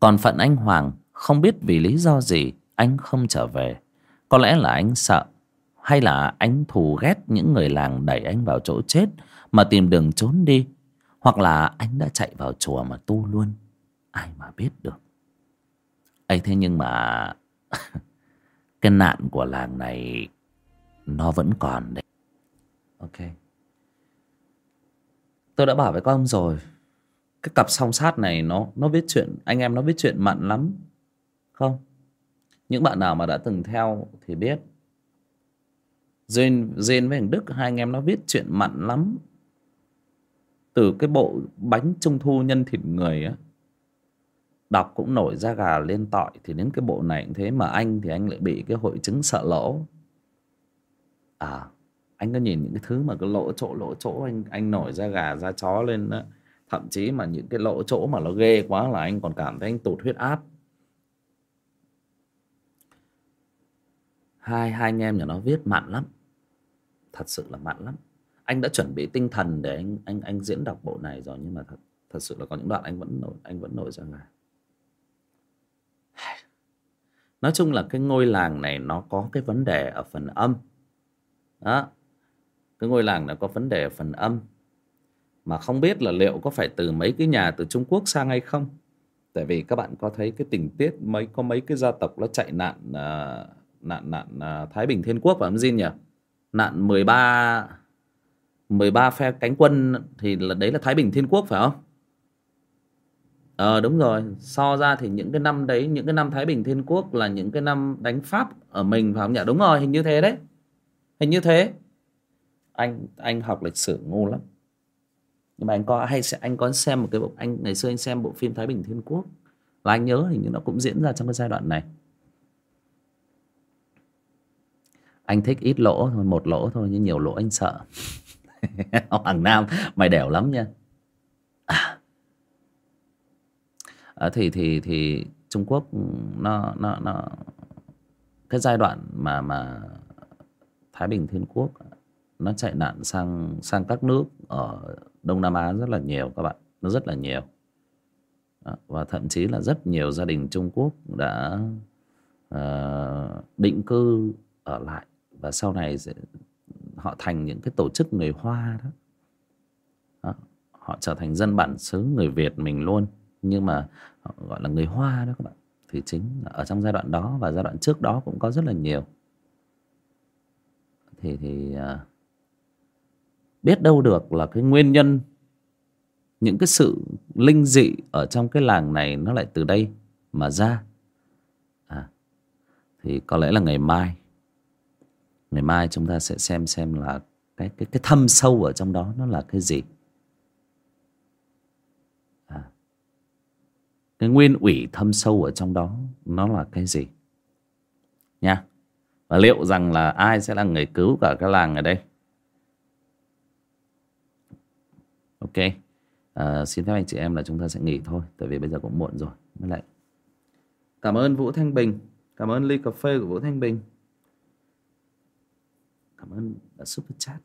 Còn phận anh hoàng, không biết vì lý do gì anh không trở về. Có lẽ là anh sợ, hay là anh thù ghét những người làng đẩy anh vào chỗ chết mà tìm đường trốn đi hoặc là anh đã chạy vào chùa mà tu luôn ai mà biết được. Ấy thế nhưng mà cái nạn của làng này nó vẫn còn đấy. Ok. Tôi đã bảo với các ông rồi cái cặp song sát này nó nó biết chuyện anh em nó biết chuyện mặn lắm không? Những bạn nào mà đã từng theo thì biết. Duyên, Duyên với thằng Đức hai anh em nó biết chuyện mặn lắm từ cái bộ bánh trung thu nhân thịt người á, đọc cũng nổi da gà lên tỏi, thì đến cái bộ này cũng thế, mà anh thì anh lại bị cái hội chứng sợ lỗ. À anh có nhìn những cái thứ mà cái lỗ chỗ lỗ chỗ, anh anh nổi da gà, da chó lên đó thậm chí mà những cái lỗ chỗ mà nó ghê quá là anh còn cảm thấy anh tụt huyết áp. Hai hai anh em nhà nó viết mặn lắm. Thật sự là mặn lắm anh đã chuẩn bị tinh thần để anh anh anh diễn đọc bộ này rồi nhưng mà thật thật sự là có những đoạn anh vẫn nổi anh vẫn nổi ra ngoài. Nói chung là cái ngôi làng này nó có cái vấn đề ở phần âm. Đó. Cái ngôi làng này có vấn đề ở phần âm. Mà không biết là liệu có phải từ mấy cái nhà từ Trung Quốc sang hay không? Tại vì các bạn có thấy cái tình tiết mấy có mấy cái gia tộc nó chạy nạn uh, nạn nạn uh, Thái Bình Thiên Quốc và âm Jin nhỉ? Nạn 13 13 phe cánh quân thì là, đấy là Thái Bình Thiên Quốc phải không? Ờ đúng rồi. So ra thì những cái năm đấy, Những cái năm Thái Bình Thiên Quốc Là những cái năm đánh Pháp ở mình phải không nhỉ? Đúng rồi, hình như thế đấy. Hình như thế. Anh anh học lịch sử ngu lắm. Nhưng mà anh có, hay sẽ, anh có xem một cái bộ, anh, Ngày xưa anh xem bộ phim Thái Bình Thiên Quốc. Là anh nhớ hình như nó cũng diễn ra trong cái giai đoạn này. Anh thích ít lỗ thôi, Một lỗ thôi, nhưng nhiều lỗ anh sợ. Hoàng Nam mày đẻo lắm nha. À. À, thì thì thì Trung Quốc ừ, nó nó nó cái giai đoạn mà mà Thái Bình Thiên Quốc nó chạy nạn sang sang các nước ở Đông Nam Á rất là nhiều các bạn nó rất là nhiều. Và thậm chí là rất nhiều gia đình Trung Quốc đã uh, định cư ở lại. Và sau này sẽ, họ thành những cái tổ chức người Hoa đó. đó họ trở thành dân bản xứ người Việt mình luôn. Nhưng mà gọi là người hoa đó các bạn. Thì chính là ở trong giai đoạn đó và giai đoạn trước đó cũng có rất là nhiều. Thì thì uh, biết đâu được là cái nguyên nhân những cái sự linh dị ở trong cái làng này nó lại từ đây mà ra. À, thì có lẽ là ngày mai ngày mai chúng ta sẽ xem xem là cái cái cái thâm sâu ở trong đó nó là cái gì. À. Cái nguyên ủy thâm sâu ở trong đó nó là cái gì? Nha. Và liệu rằng là ai sẽ là người cứu cả cái làng ở đây? Ok. À, xin phép anh chị em là chúng ta sẽ nghỉ thôi tại vì bây giờ cũng muộn rồi. Mới lại cảm ơn vũ thanh bình. Cảm ơn ly cà phê của vũ thanh bình cảm ơn đã super chat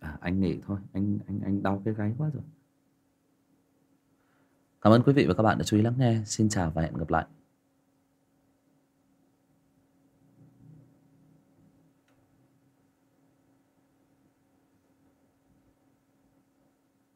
à, anh nghỉ thôi anh anh anh đau cái gáy quá rồi Cảm ơn quý vị và các bạn đã chú ý lắng nghe. Xin chào và hẹn gặp lại.